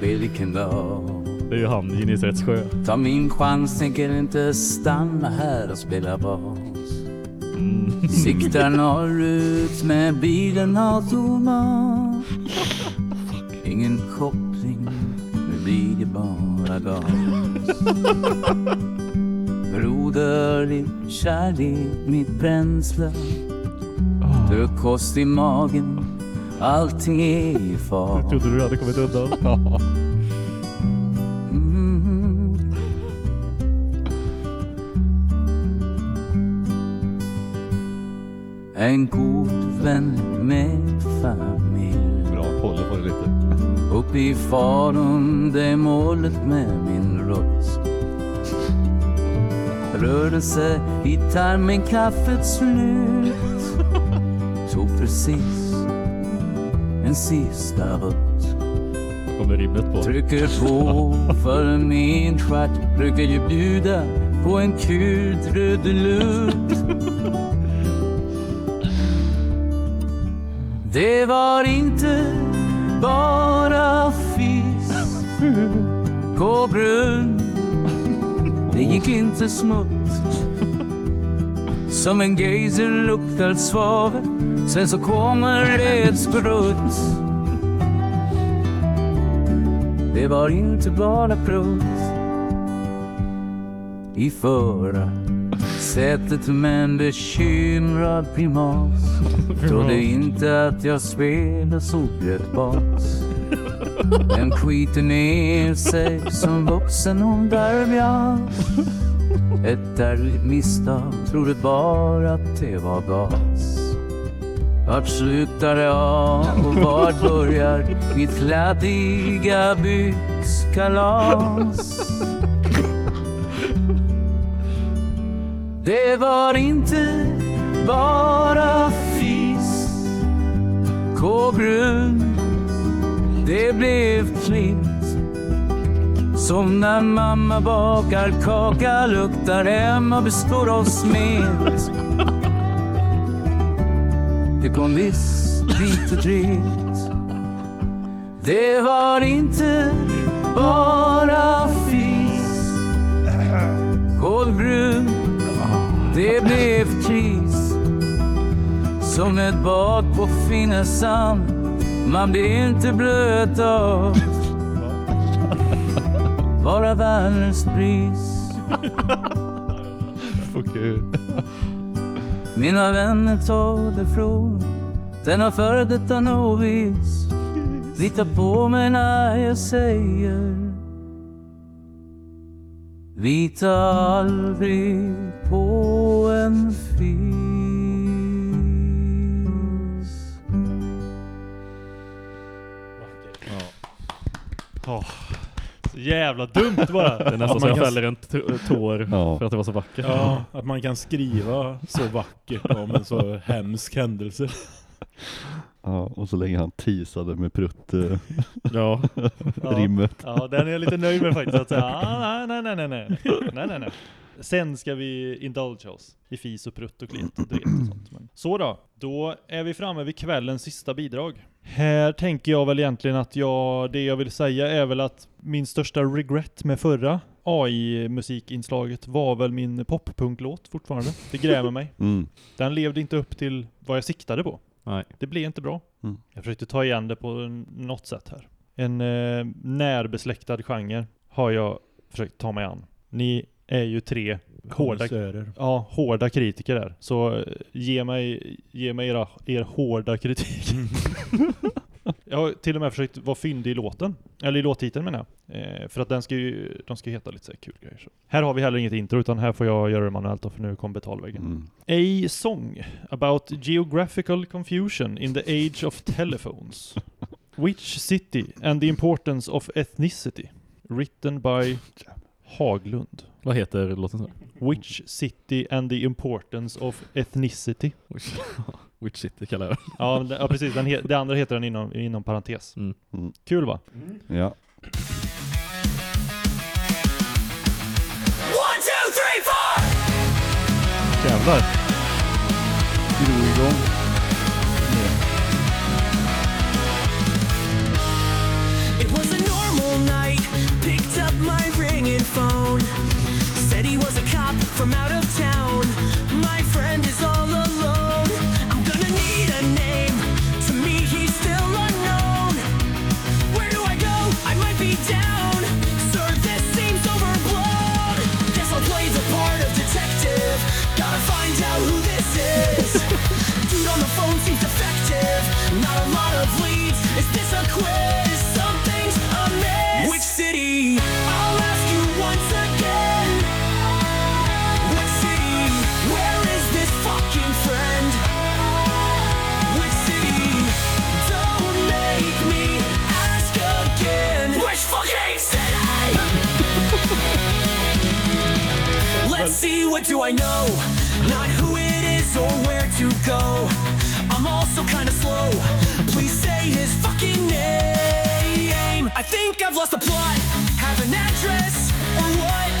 Vilken dag. Det är ju han, Genesarets sjö. Ta min chans, tänker inte stanna här och spela bas. Mm. Siktar norrut med bilen automat Ingen koppling, nu blir det bara gas. Broderlig kärlek, mitt bränsle. Frukost i magen, allting är i fart Trodde du hade kommit undan? Mm. En god vän med familj Bra, håller på det lite. Upp i Falun, det är målet med min röst Rörelse i tarmen, kaffet slut Tog precis en sista rutt Kommer rimmet på. Trycker på för min stjärt. Brukar ju bjuda på en kul trudelutt Det var inte bara fis på brunn. Det gick inte smutt. Som en geyser luktar svavel Sen så kommer det ett sprutt. Det var inte bara prutt. I förra sätet men bekymrad primas Trodde inte att jag spelade så blöt bas Den skiter ner sig som vuxen hon därmjas Ett ärligt misstag, trodde bara att det var gas vart slutar det av och vart börjar mitt kladdiga byxkalas? Det var inte bara fis, kåbrun, det blev klint. Som när mamma bakar kaka, luktar hemma, består av smet. Det kom visst lite drygt. Det var inte bara fis, kolbrun, det blev kris. Som ett bad på Finnesand, man blir inte blöt av bara världens bris. you. Mina vänner tar det från denna före detta novis Lita på mig när jag säger Vi tar aldrig på en fis. Åh, så jävla dumt bara. Det är nästan så jag fäller en tår Ja. för att det var så vackert. Ja, att man kan skriva så vackert om en så hemsk händelse. Ja, och så länge han teasade med prutt eh, Ja. rimmet. Ja, den är jag lite nöjd med faktiskt. Att säga, ah, nej, nej, nej, nej, nej, nej, nej. Sen ska vi indulge oss i fis och prutt och klet och dret och sånt. Men. Så då, då är vi framme vid kvällens sista bidrag. Här tänker jag väl egentligen att jag, det jag vill säga är väl att min största regret med förra AI-musikinslaget var väl min poppunklåt fortfarande. Det grämer mig. Mm. Den levde inte upp till vad jag siktade på. Nej. Det blev inte bra. Mm. Jag försökte ta igen det på något sätt här. En eh, närbesläktad genre har jag försökt ta mig an. Ni är ju tre hårda, Konnässörer. ja, hårda kritiker där. Så eh, ge mig, ge mig era, er hårda kritik. jag har till och med försökt vara fyndig i låten. Eller i låttiteln menar jag. Eh, för att den ska ju, de ska ju heta lite så här kul grejer. Så. Här har vi heller inget intro utan här får jag göra det manuellt då, för nu kom betalväggen. Mm. A song about geographical confusion in the age of telephones. Which city and the importance of ethnicity. Written by Haglund. Vad heter låten så? Which city and the importance of ethnicity. Which City kallar jag Ja, det- ja precis. Den he, det andra heter den inom, inom parentes. Mm. Mm. Kul va? Ja. One, two, three, four! Jävlar. Drog igång. From out of town. Let's see, what do I know? Not who it is or where to go. I'm also kinda slow. Please say his fucking name. I think I've lost the plot. Have an address or what?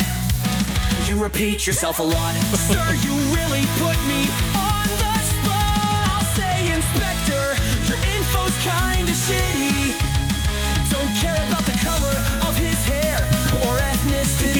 You repeat yourself a lot. Sir, you really put me on the spot. I'll say, Inspector, your info's kinda shitty. Don't care about the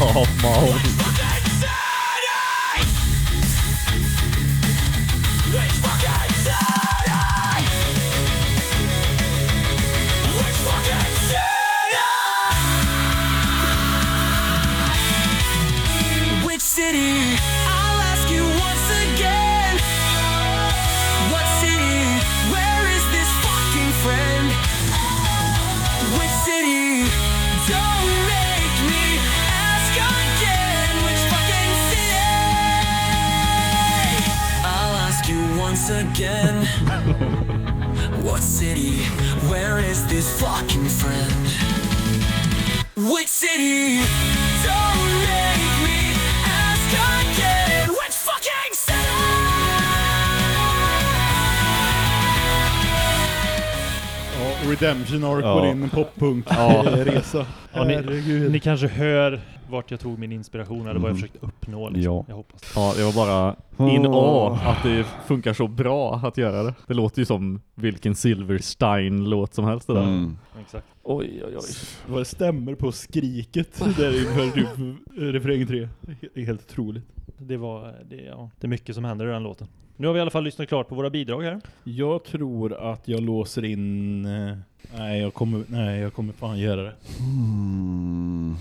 Ja, Mal. What city? Where is this fucking friend? Which city? Redemption Arc Ja. går in en poppunk Ja. eh, resa. Ja, ni, ni kanske hör vart jag tog min inspiration eller vad jag Mhm. försökte uppnå liksom. Ja. Jag hoppas. Ja, det var bara in. A att det funkar så bra att göra det. Det låter ju som vilken Silverstein-låt som helst det där. Mm. Exakt. Oj, oj, oj. Vad det stämmer på skriket där inför typ refräng 3. Det är helt otroligt. Det var, det, ja, det är mycket som händer i den låten. Nu har vi i alla fall lyssnat klart på våra bidrag här. Jag tror att jag låser in... eh, Nej, jag kommer, nej, jag kommer fan göra det. Mm.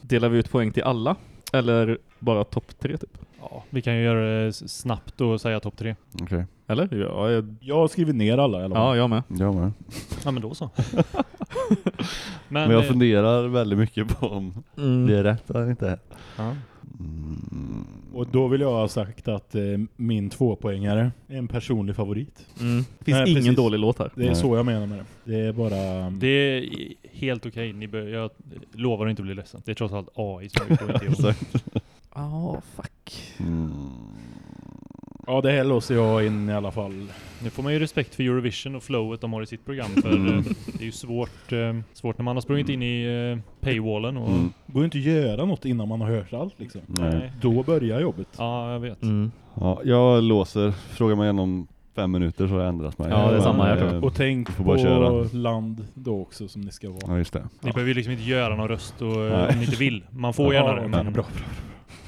Delar vi ut poäng till alla? Eller bara topp tre typ? Ja, vi kan ju göra det snabbt och säga topp tre. Okej. Eller? Ja, jag, Jag har skrivit ner alla alla ja jag med. Jag med. Ja men då så. Men jag eh, funderar väldigt mycket på om Mm. det är rätt eller inte. ja. Mm. Och då vill jag ha sagt att eh, min tvåpoängare är en personlig favorit. Mm. Det finns Nej, ingen precis. dålig låt här. Det är Nej. så jag menar med det. Det är bara... Det är helt okej. Ni bör, jag lovar att inte bli ledsen. Det är trots allt AI som inte jag. Ja, fuck. Mm. Ja, det här låser jag in i alla fall. Nu får man ju respekt för Eurovision och flowet de har i sitt program. För Mm. eh, det är ju svårt, eh, svårt när man har sprungit in i eh, paywallen och... Mm. går ju inte att göra något innan man har hört allt liksom. Nej. Då börjar jobbet. Ja, jag vet. Mm. Ja, jag låser. Fråga mig igen om fem minuter så har jag ändrat mig. Ja, det är samma här, tror Eh, Och tänk får på bara köra. land då också som ni ska vara. Ja, just det. Ni behöver ju liksom inte göra någon röst och, eh, Nej. om ni inte vill. Man får Ja, gärna det. men Men, bra,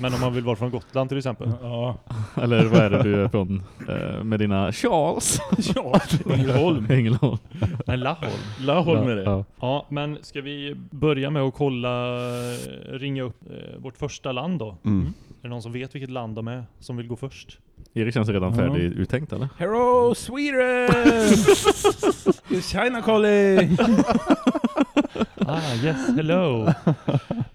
men om man vill vara från Gotland till exempel. Ja, Eller vad är det du är från? Eh, med dina Charles? ja. Ängelholm. Ängelholm. Nej, Laholm. Laholm är det. Ja. Ja, men ska vi börja med att kolla, eh, ringa upp eh, vårt första land då? Mm. Är det någon som vet vilket land de är, som vill gå först? Erik känns redan färdig uttänkt eller? Hello Sweden! It's China calling! Ah, yes, hello!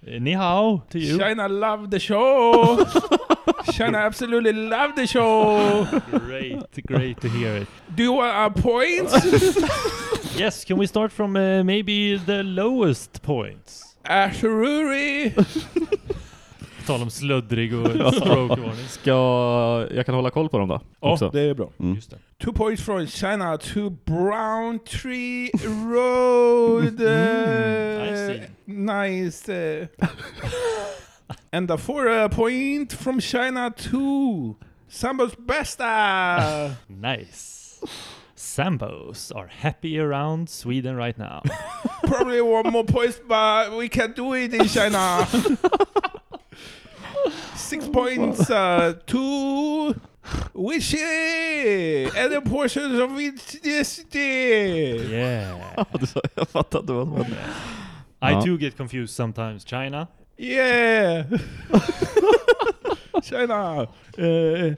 Ni hao to you. China love the show! China absolutely love the show! Great, great to hear it. Do you want a point? Yes, can we start from uh, maybe the lowest points? Absolutely! Tal om sluddrig och stroke-varning. Ska jag kan hålla koll på dem då? Ja, också. det är bra. Mm. Just det. Two points from China to Brown Tree Road. Uh, see. nice. uh. and a four uh, point from China to Sambos Besta. Nice. Sambos are happy around Sweden right now. Probably one more points, but we can do it in China. Six points uh, to Wishy and the portions of Wishy. Yeah. jag fattar inte vad som hände. I Ja. too get confused sometimes. China? Yeah! China! Uh,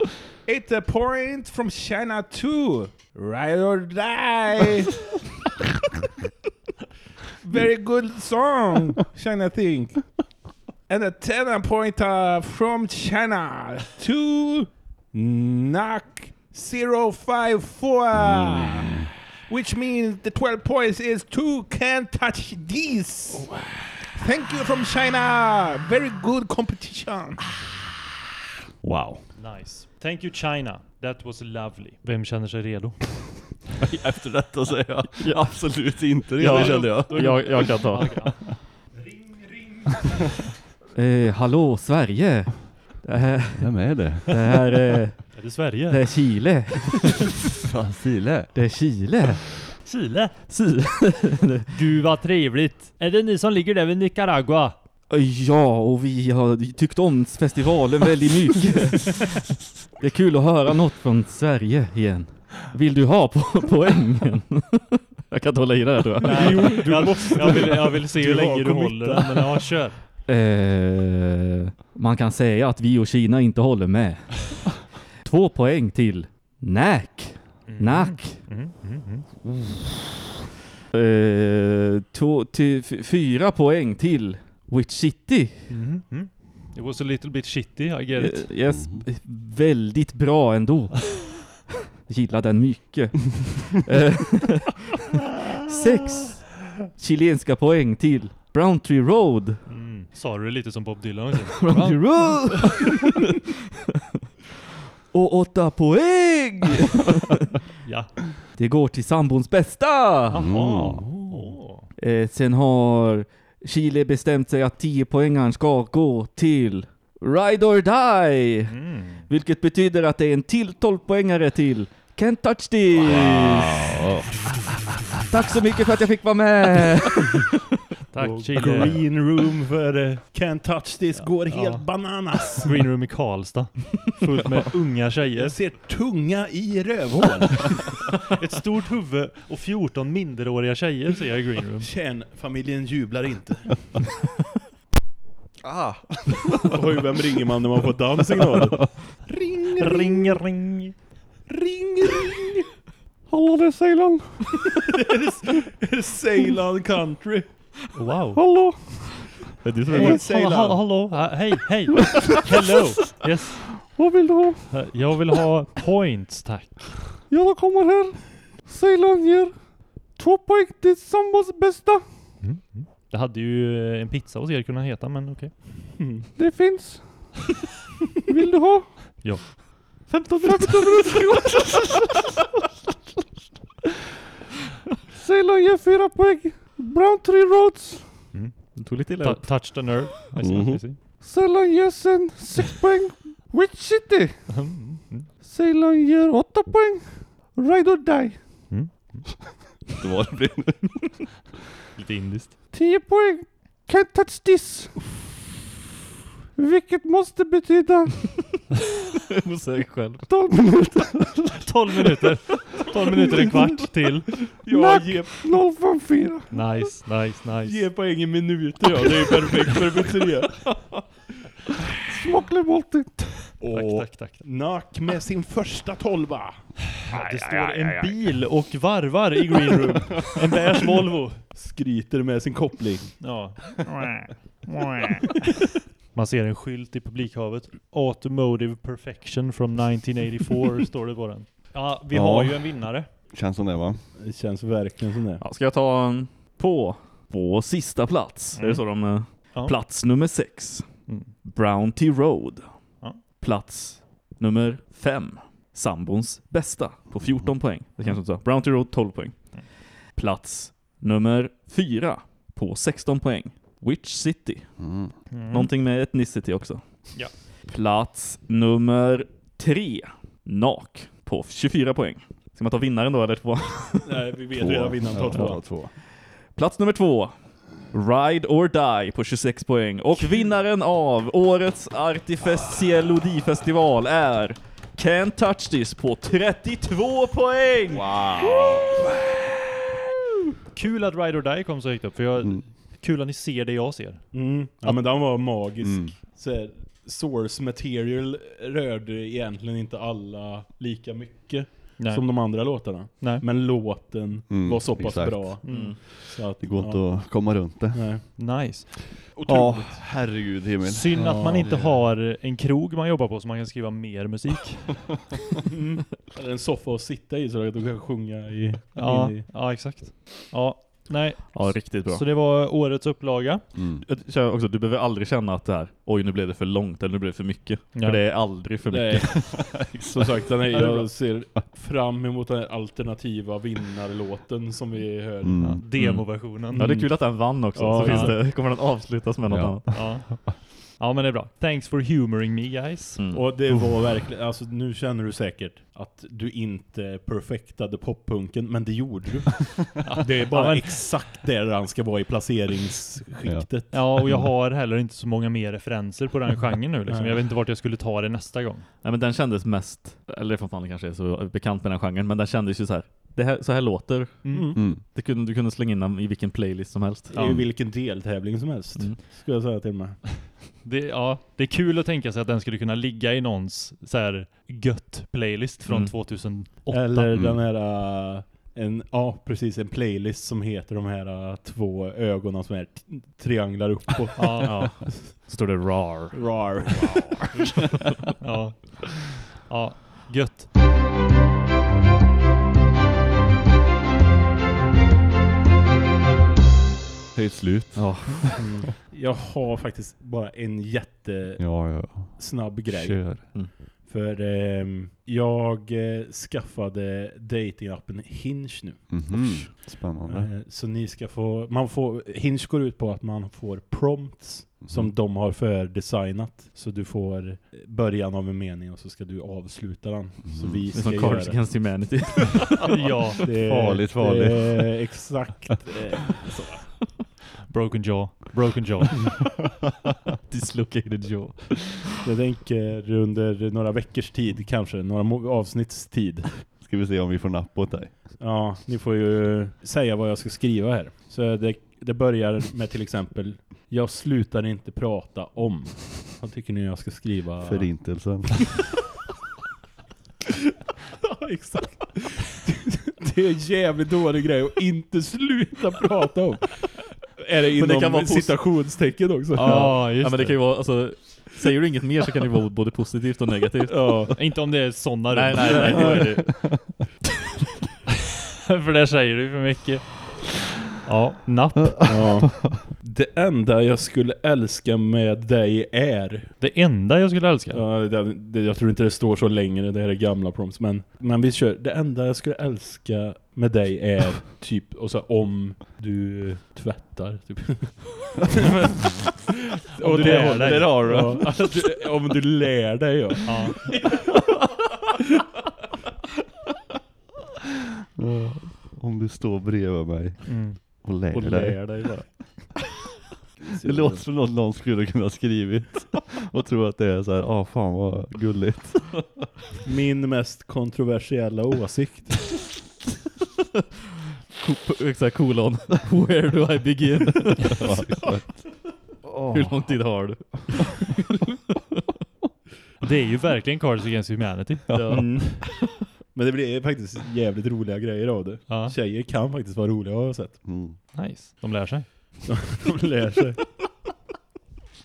eight a point from China too. Ride or die! Very good song, China think. And a 10 a point uh, from China to knock 054. Which means the 12 points is two can't touch these. Thank you from China. Very good competition. Wow. Nice. Thank you China. That was lovely. Vem känner sig redo? Efter detta säger jag absolut inte det, Ja, kände jag. Jag, jag kan ta. Eh, hallå Sverige! Det här, Vem är det? det här eh, Är det Sverige? det är Chile. Fan, Chile. Det är Chile. Chile? Si. Gud vad trevligt. Är det ni som ligger där vid Nicaragua? Ja, och vi har tyckt om festivalen väldigt mycket. Det är kul att höra något från Sverige igen. Vill du ha på poängen? Jag kan inte hålla i det här tror jag. Nej, jag, jag, vill, jag vill se hur länge du håller den, men ja, kör. Eh, man kan säga att vi och Kina inte håller med. Två poäng till Nack. Nack. Mm, mm, mm. Eh, två, till, f- fyra poäng till Witch City. Mm, mm. It was a little bit shitty, I get it. Eh, yes, väldigt bra ändå. Gillar den mycket. Eh, Sex chilenska poäng till Browntree Road. Mm. Sa du det lite som Bob Dylan och åtta poäng! Ja. Det går till sambons bästa! Jaha. Eh, sen har Chile bestämt sig att 10 poängaren ska gå till Ride or Die! Mm. Vilket betyder att det är en till 12 poängare till Can't touch this! Tack så mycket för att jag fick vara med! Tack Och Chile. Green room för eh, Can't touch this går helt Ja. bananas. Green room i Karlstad. Fullt med unga tjejer. Jag ser tunga i rövhål. Ett stort huvud och 14 minderåriga tjejer ser jag i green room. Kärnfamiljen jublar inte. Ah. Oj, vem ringer man när man får dammsignal? Ring, ring, ring. Ring, ring! Hallå det är Ceylon. Är det Ceylan country? Wow. Hallå. Det är du som Hej, är Hallå, Ceylan. hallå, hallå. Ah, Hej, hej. Hello. Yes. Vad vill du ha? Eh, Jag vill ha points, tack. Jag kommer här. Ceylon ger två poäng till sambos bästa. Det hade ju eh, en pizza hos er kunnat heta, men okej. Det finns. Vill du ha? Ja. 15 minuter. Ceylon ger fyra poäng. Brown Tree Roads. Du tog lite illa upp. touch the nerve. Ceylon ger sen sex poäng. Witch City. Mm, mm. Ceylon ger åtta poäng. Ride or Die. Mm. Det var det. Lite indiskt. 10 poäng. Can't touch this. Vilket måste betyda Jag måste säga själv. 12 minuter. 12 minuter. 12 minuter, en kvart till. Ja, Nack. ge, 054. Nice, nice, nice. ge poäng i minuter ja, det är perfekt för pizzeria. Smaklig måltid. Och Tack, tack, tack. Nack med sin första tolva. Det står en bil och varvar i green room. En beige Volvo. Skryter med sin koppling. Ja. Man ser en skylt i publikhavet. Automotive Perfection from 1984 står det på den. Ja, vi Ja. har ju en vinnare. Känns som det va? Det känns verkligen som det. Ja, ska jag ta en på, på sista plats? Mm. Det står de eh, Ja. plats nummer sex. Mm. Brown Tea Road. Ja. Plats nummer fem. Sambons bästa på 14 poäng. Det kanske inte så. Brown Tea Road 12 poäng. Mm. Plats nummer fyra på 16 poäng. Witch City. Mm. Mm. Någonting med ethnicity också. Ja. Plats nummer tre. Nak på 24 poäng. Ska man ta vinnaren då eller två? Nej, vi vet Två. redan vinnaren Ja, två. två. Plats nummer två. Ride or Die på 26 poäng. Och vinnaren av årets Artificielodi-festival är Can't Touch This på 32 poäng! Kul att Ride or Die kom så högt upp, för jag, Mm. Kul att ni ser det jag ser. Mm. Ja men den var magisk. Mm. Så här, source material rörde egentligen inte alla lika mycket Nej. som de andra låtarna. Nej. Men låten Mm, var så pass exakt. bra. Mm. Så att, Det går inte ja. att komma runt det. Nej. Nice. Ja, herregud Emil. Synd att man Ja, inte det- har en krog man jobbar på så man kan skriva mer musik. Mm. Eller en soffa att sitta i så att du kan sjunga i, Ja, i. ja exakt. Ja, nej. Ja, riktigt bra. Så det var årets upplaga. Mm. Jag också, du behöver aldrig känna att det här, oj nu blev det för långt eller nu blev det för mycket. Ja. För det är aldrig för mycket. Som sagt, den är, jag ser fram emot den här alternativa vinnarlåten som vi hör. Mm. Ja, demoversionen. Ja, det är kul att den vann också. Ja, så ja. finns det, kommer den avslutas med något Ja. annat. Ja. ja, men det är bra. Thanks for humoring me guys. Mm. Och det var verkligen, alltså nu känner du säkert att du inte perfektade poppunken, men det gjorde du. Det är bara Ja, men- exakt där han ska vara i placeringsskiktet. Ja, och jag har heller inte så många mer referenser på den genren nu liksom. Jag vet inte vart jag skulle ta det nästa gång. Nej men den kändes mest, eller för fan det kanske är så bekant med den genren, men den kändes ju så här. Det här, så här låter. Mm. Mm. Det kunde, du kunde slänga in den i vilken playlist som helst. Är ju vilken deltävling som helst, Mm. skulle jag säga till mig. Det, ja, det är kul att tänka sig att den skulle kunna ligga i någons så här gött-playlist från Mm. 2008. Eller Mm. den här, äh, en, ja precis, en playlist som heter de här äh, två ögonen som är trianglar uppåt. Ja, ja. Står det RAR. Rar. ja. ja, gött. Det är slut. Ja. Jag har faktiskt bara en jättesnabb Ja, ja. grej. Kör. För ehm, jag eh, skaffade datingappen Hinge nu. Mhm. Spännande. Eh, Så ni ska få, man får, Hinge går ut på att man får prompts Mhm. som de har fördesignat. Så du får början av en mening och så ska du avsluta den. Så vi Det är ska som Cards Against Humanity. ja, det. Farligt, farligt. Det är exakt eh, så. broken jaw. Broken jaw. Dislocated jaw. Jag tänker under några veckors tid kanske, några avsnitts tid. Ska vi se om vi får napp åt dig. Ja, ni får ju säga vad jag ska skriva här. Så det, det börjar med till exempel Jag slutar inte prata om. Vad tycker ni jag ska skriva? Förintelsen. Ja, exakt. Det är en jävligt dålig grej att inte sluta prata om. Är det Men inom det kan vara citationstecken också? Ja, just Ja, men det kan ju vara, alltså, säger du inget mer så kan det vara både positivt och negativt. Ja. Inte om det är sådana Nej, nej, nej, är det. för där säger du för mycket. Ja, napp. Ja. Det enda jag skulle älska med dig är... Det enda jag skulle älska. Ja, det, det, jag tror inte det står så längre, det här är gamla prompts. Men, men vi kör. Det enda jag skulle älska med dig är typ, och så om du tvättar. Typ. Om du lär dig. Du. Ja, du- om du lär dig. Ja. Ja, Om du står bredvid mig Mm. och lär Och dig. lär dig bara. Det låter som något någon skulle kunna ha skrivit. Och tro att det är så här, ah fan vad gulligt. Min mest kontroversiella åsikt. Exakt, kolon. Where do I begin? Hur lång tid har du? Det är ju verkligen Cards Against Humanity. Mm. Men det blir faktiskt jävligt roliga grejer av det. Ja. Tjejer kan faktiskt vara roliga har jag sett. Mm. Nice. De lär sig. De lär sig.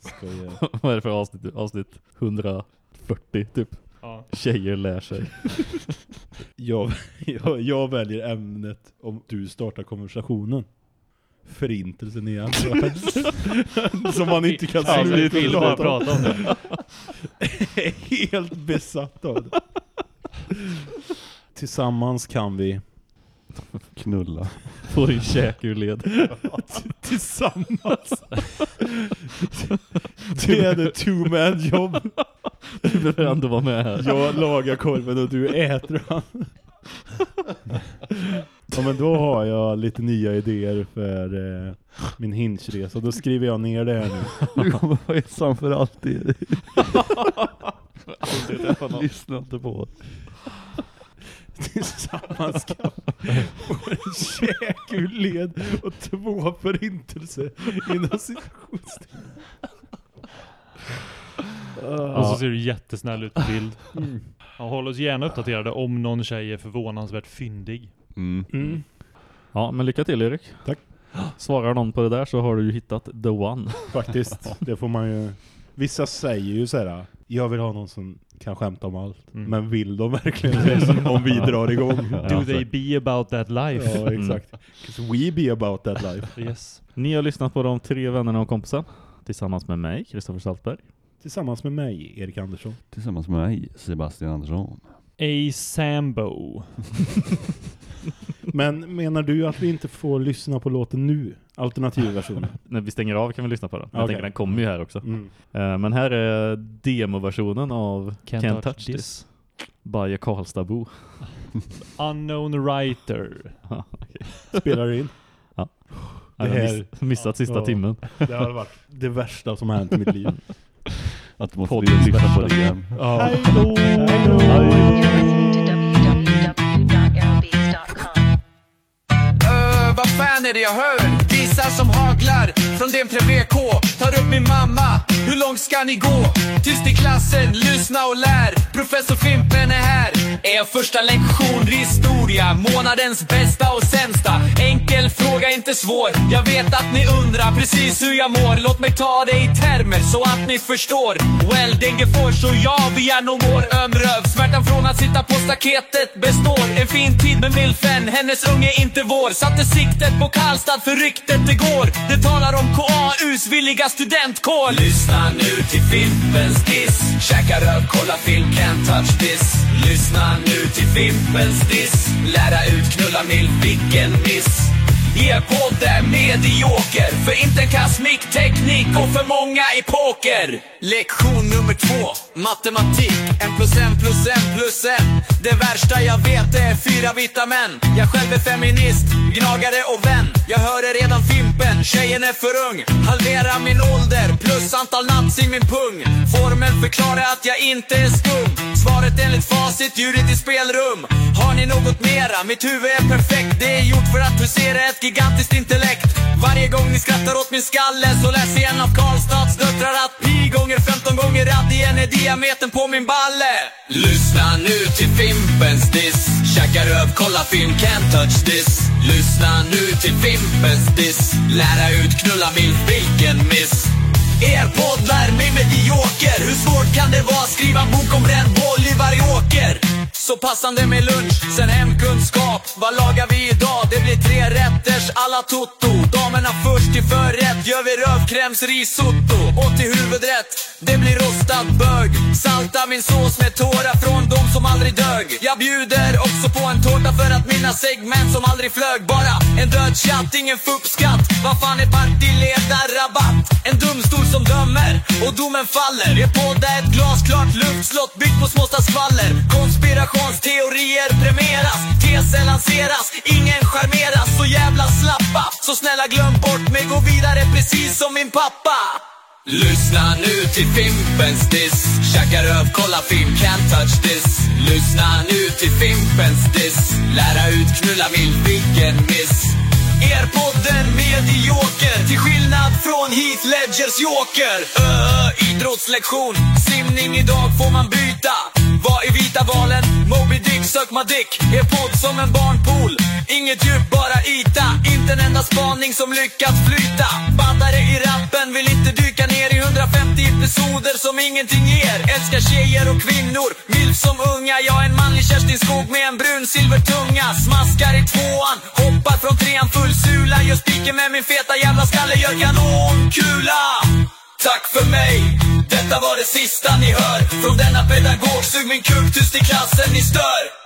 Skojar. Vad är det för avsnitt? Avsnitt 140 typ. Ja. Tjejer lär sig. Jag, jag, jag väljer ämnet om du startar konversationen. Förintelsen igen. Som man inte kan Ja, sluta vill prata prata om det. Helt besatt av det. Tillsammans kan vi Knulla. Få din käk ur led. Tillsammans. Det är det two-man jobb. Du behöver ändå vara med här. Jag lagar korven och du äter den. Ja men då har jag lite nya idéer för eh, min hinch-resa. Då skriver jag ner det här nu. Du kommer vara ensam för alltid. Lyssna inte på Tillsammans kan vi få en käk ur led och två förintelser inom situationstecken. Och så ser du jättesnäll ut på bild. Ja, håll oss gärna uppdaterade om någon tjej är förvånansvärt fyndig. Mm. Mm. Ja, men lycka till Erik. Tack. Svarar någon på det där så har du ju hittat the one. Faktiskt, det får man ju... Vissa säger ju så här: jag vill ha någon som kan skämta om allt. Mm. Men vill de verkligen det om vi drar igång? Do they be about that life? Ja, exakt. 'Cause we be about that life. Yes. Ni har lyssnat på de tre vännerna och kompisen. Tillsammans med mig, Kristoffer Saltberg. Tillsammans med mig, Erik Andersson. Tillsammans med mig, Sebastian Andersson. A Sambo. Men menar du att vi inte får lyssna på låten nu? Alternativversionen? När vi stänger av kan vi lyssna på den. Jag Okej. tänker den kommer ju här också. Mm. Eh, men här är demoversionen av Can't, Can't, touch, touch, this. this. By a Karlstadbo. Unknown writer. Spelar du in? Ja. Det här- miss, missat sista Ja. timmen. Det har varit det värsta som har hänt i mitt liv. Att du måste lyssna på det igen. Ja. Hej då! Är det jag hör? Vissa som haglar från DN3VK Tar upp min mamma, hur långt ska ni gå? Tyst i klassen, lyssna och lär Professor Fimpen är här en första lektion i historia Månadens bästa och sämsta? Enkel fråga, inte svår. Jag vet att ni undrar precis hur jag mår. Låt mig ta det i termer så att ni förstår. Well, Degerfors och jag, vi är nog vår öm röv Smärtan från att sitta på staketet består. En fin tid med milfen, hennes unge inte vår. Satte siktet på Karlstad för ryktet det går. Det talar om KAUs villiga studentkår. Lyssna nu till Fimpens diss. Käka röv, kolla film, can't touch this. Lyssna nu till Fimpens diss. Lära ut, knulla milf, vilken miss. Er podd är medioker. För inte en kass och för många i poker. Lektion nummer två, matematik. En plus en plus en plus en. Det värsta jag vet är fyra vita män. Jag själv är feminist, gnagare och vän. Jag hörde redan Fimpen, tjejen är för ung. Halvera min ålder, plus antal nats i min pung. Formeln förklarar att jag inte är skum. Svaret enligt facit, ljudet i spelrum. Har ni något mera? Mitt huvud är perfekt. Det är gjort för att husera ett gigantiskt intellekt. Varje gång ni skrattar åt min skalle så läser en av Karlstads döttrar att pi gånger 15 gånger radien är diametern på min balle. Lyssna nu till Fimpens diss. Käka röv, kolla film, can't touch this. Lyssna nu till Fimpens diss. Lära ut, knulla milf, vilken miss. Er podd är mig medioker Hur svårt kan det vara att skriva en bok om bränd boll i varje åker? Så passande med lunch, sen hemkunskap. Vad lagar vi idag? Det blir tre rätters alla toto. Damerna först till förrätt gör vi rövkrämsrisotto Och till huvudrätt, det blir rostad bög. Salta min sås med tårar från dom som aldrig dög. Jag bjuder också på en tårta för att mina segment som aldrig flög. Bara en död chatt, ingen fuppskatt. Vad fan är partiledarrabatt? En domstol som dömer och domen faller. Er podd är ett glasklart luftslott byggt på småstadsskvaller Konspirationsteorier premieras, teser lanseras Ingen charmeras, så jävla slappa. Så snälla glöm bort mig, gå vidare precis som min pappa. Lyssna nu till Fimpens diss. Käka röv, kolla film, can't touch this. Lyssna nu till Fimpens diss. Lära ut, knulla milf, vilken miss. Er podden medioker Till skillnad från Heath Ledgers Joker. Uh, Idrottslektion. Simning idag får man byta vad är vita valen? Moby Dick, sök Madick. E-podd som en barnpool. Inget djup, bara yta. Inte en enda spaning som lyckats flyta. Baddare i rappen vill inte dyka ner i 150 episoder som ingenting ger. Älskar tjejer och kvinnor, milf som unga. Jag är en manlig Kerstin Skog med en brun silvertunga. Smaskar i tvåan, hoppar från trean full sula Gör spiken med min feta jävla skalle, gör kanonkula. Tack för mig, detta var det sista ni hör. Från denna pedagog, sug min kuk tyst i klassen ni stör.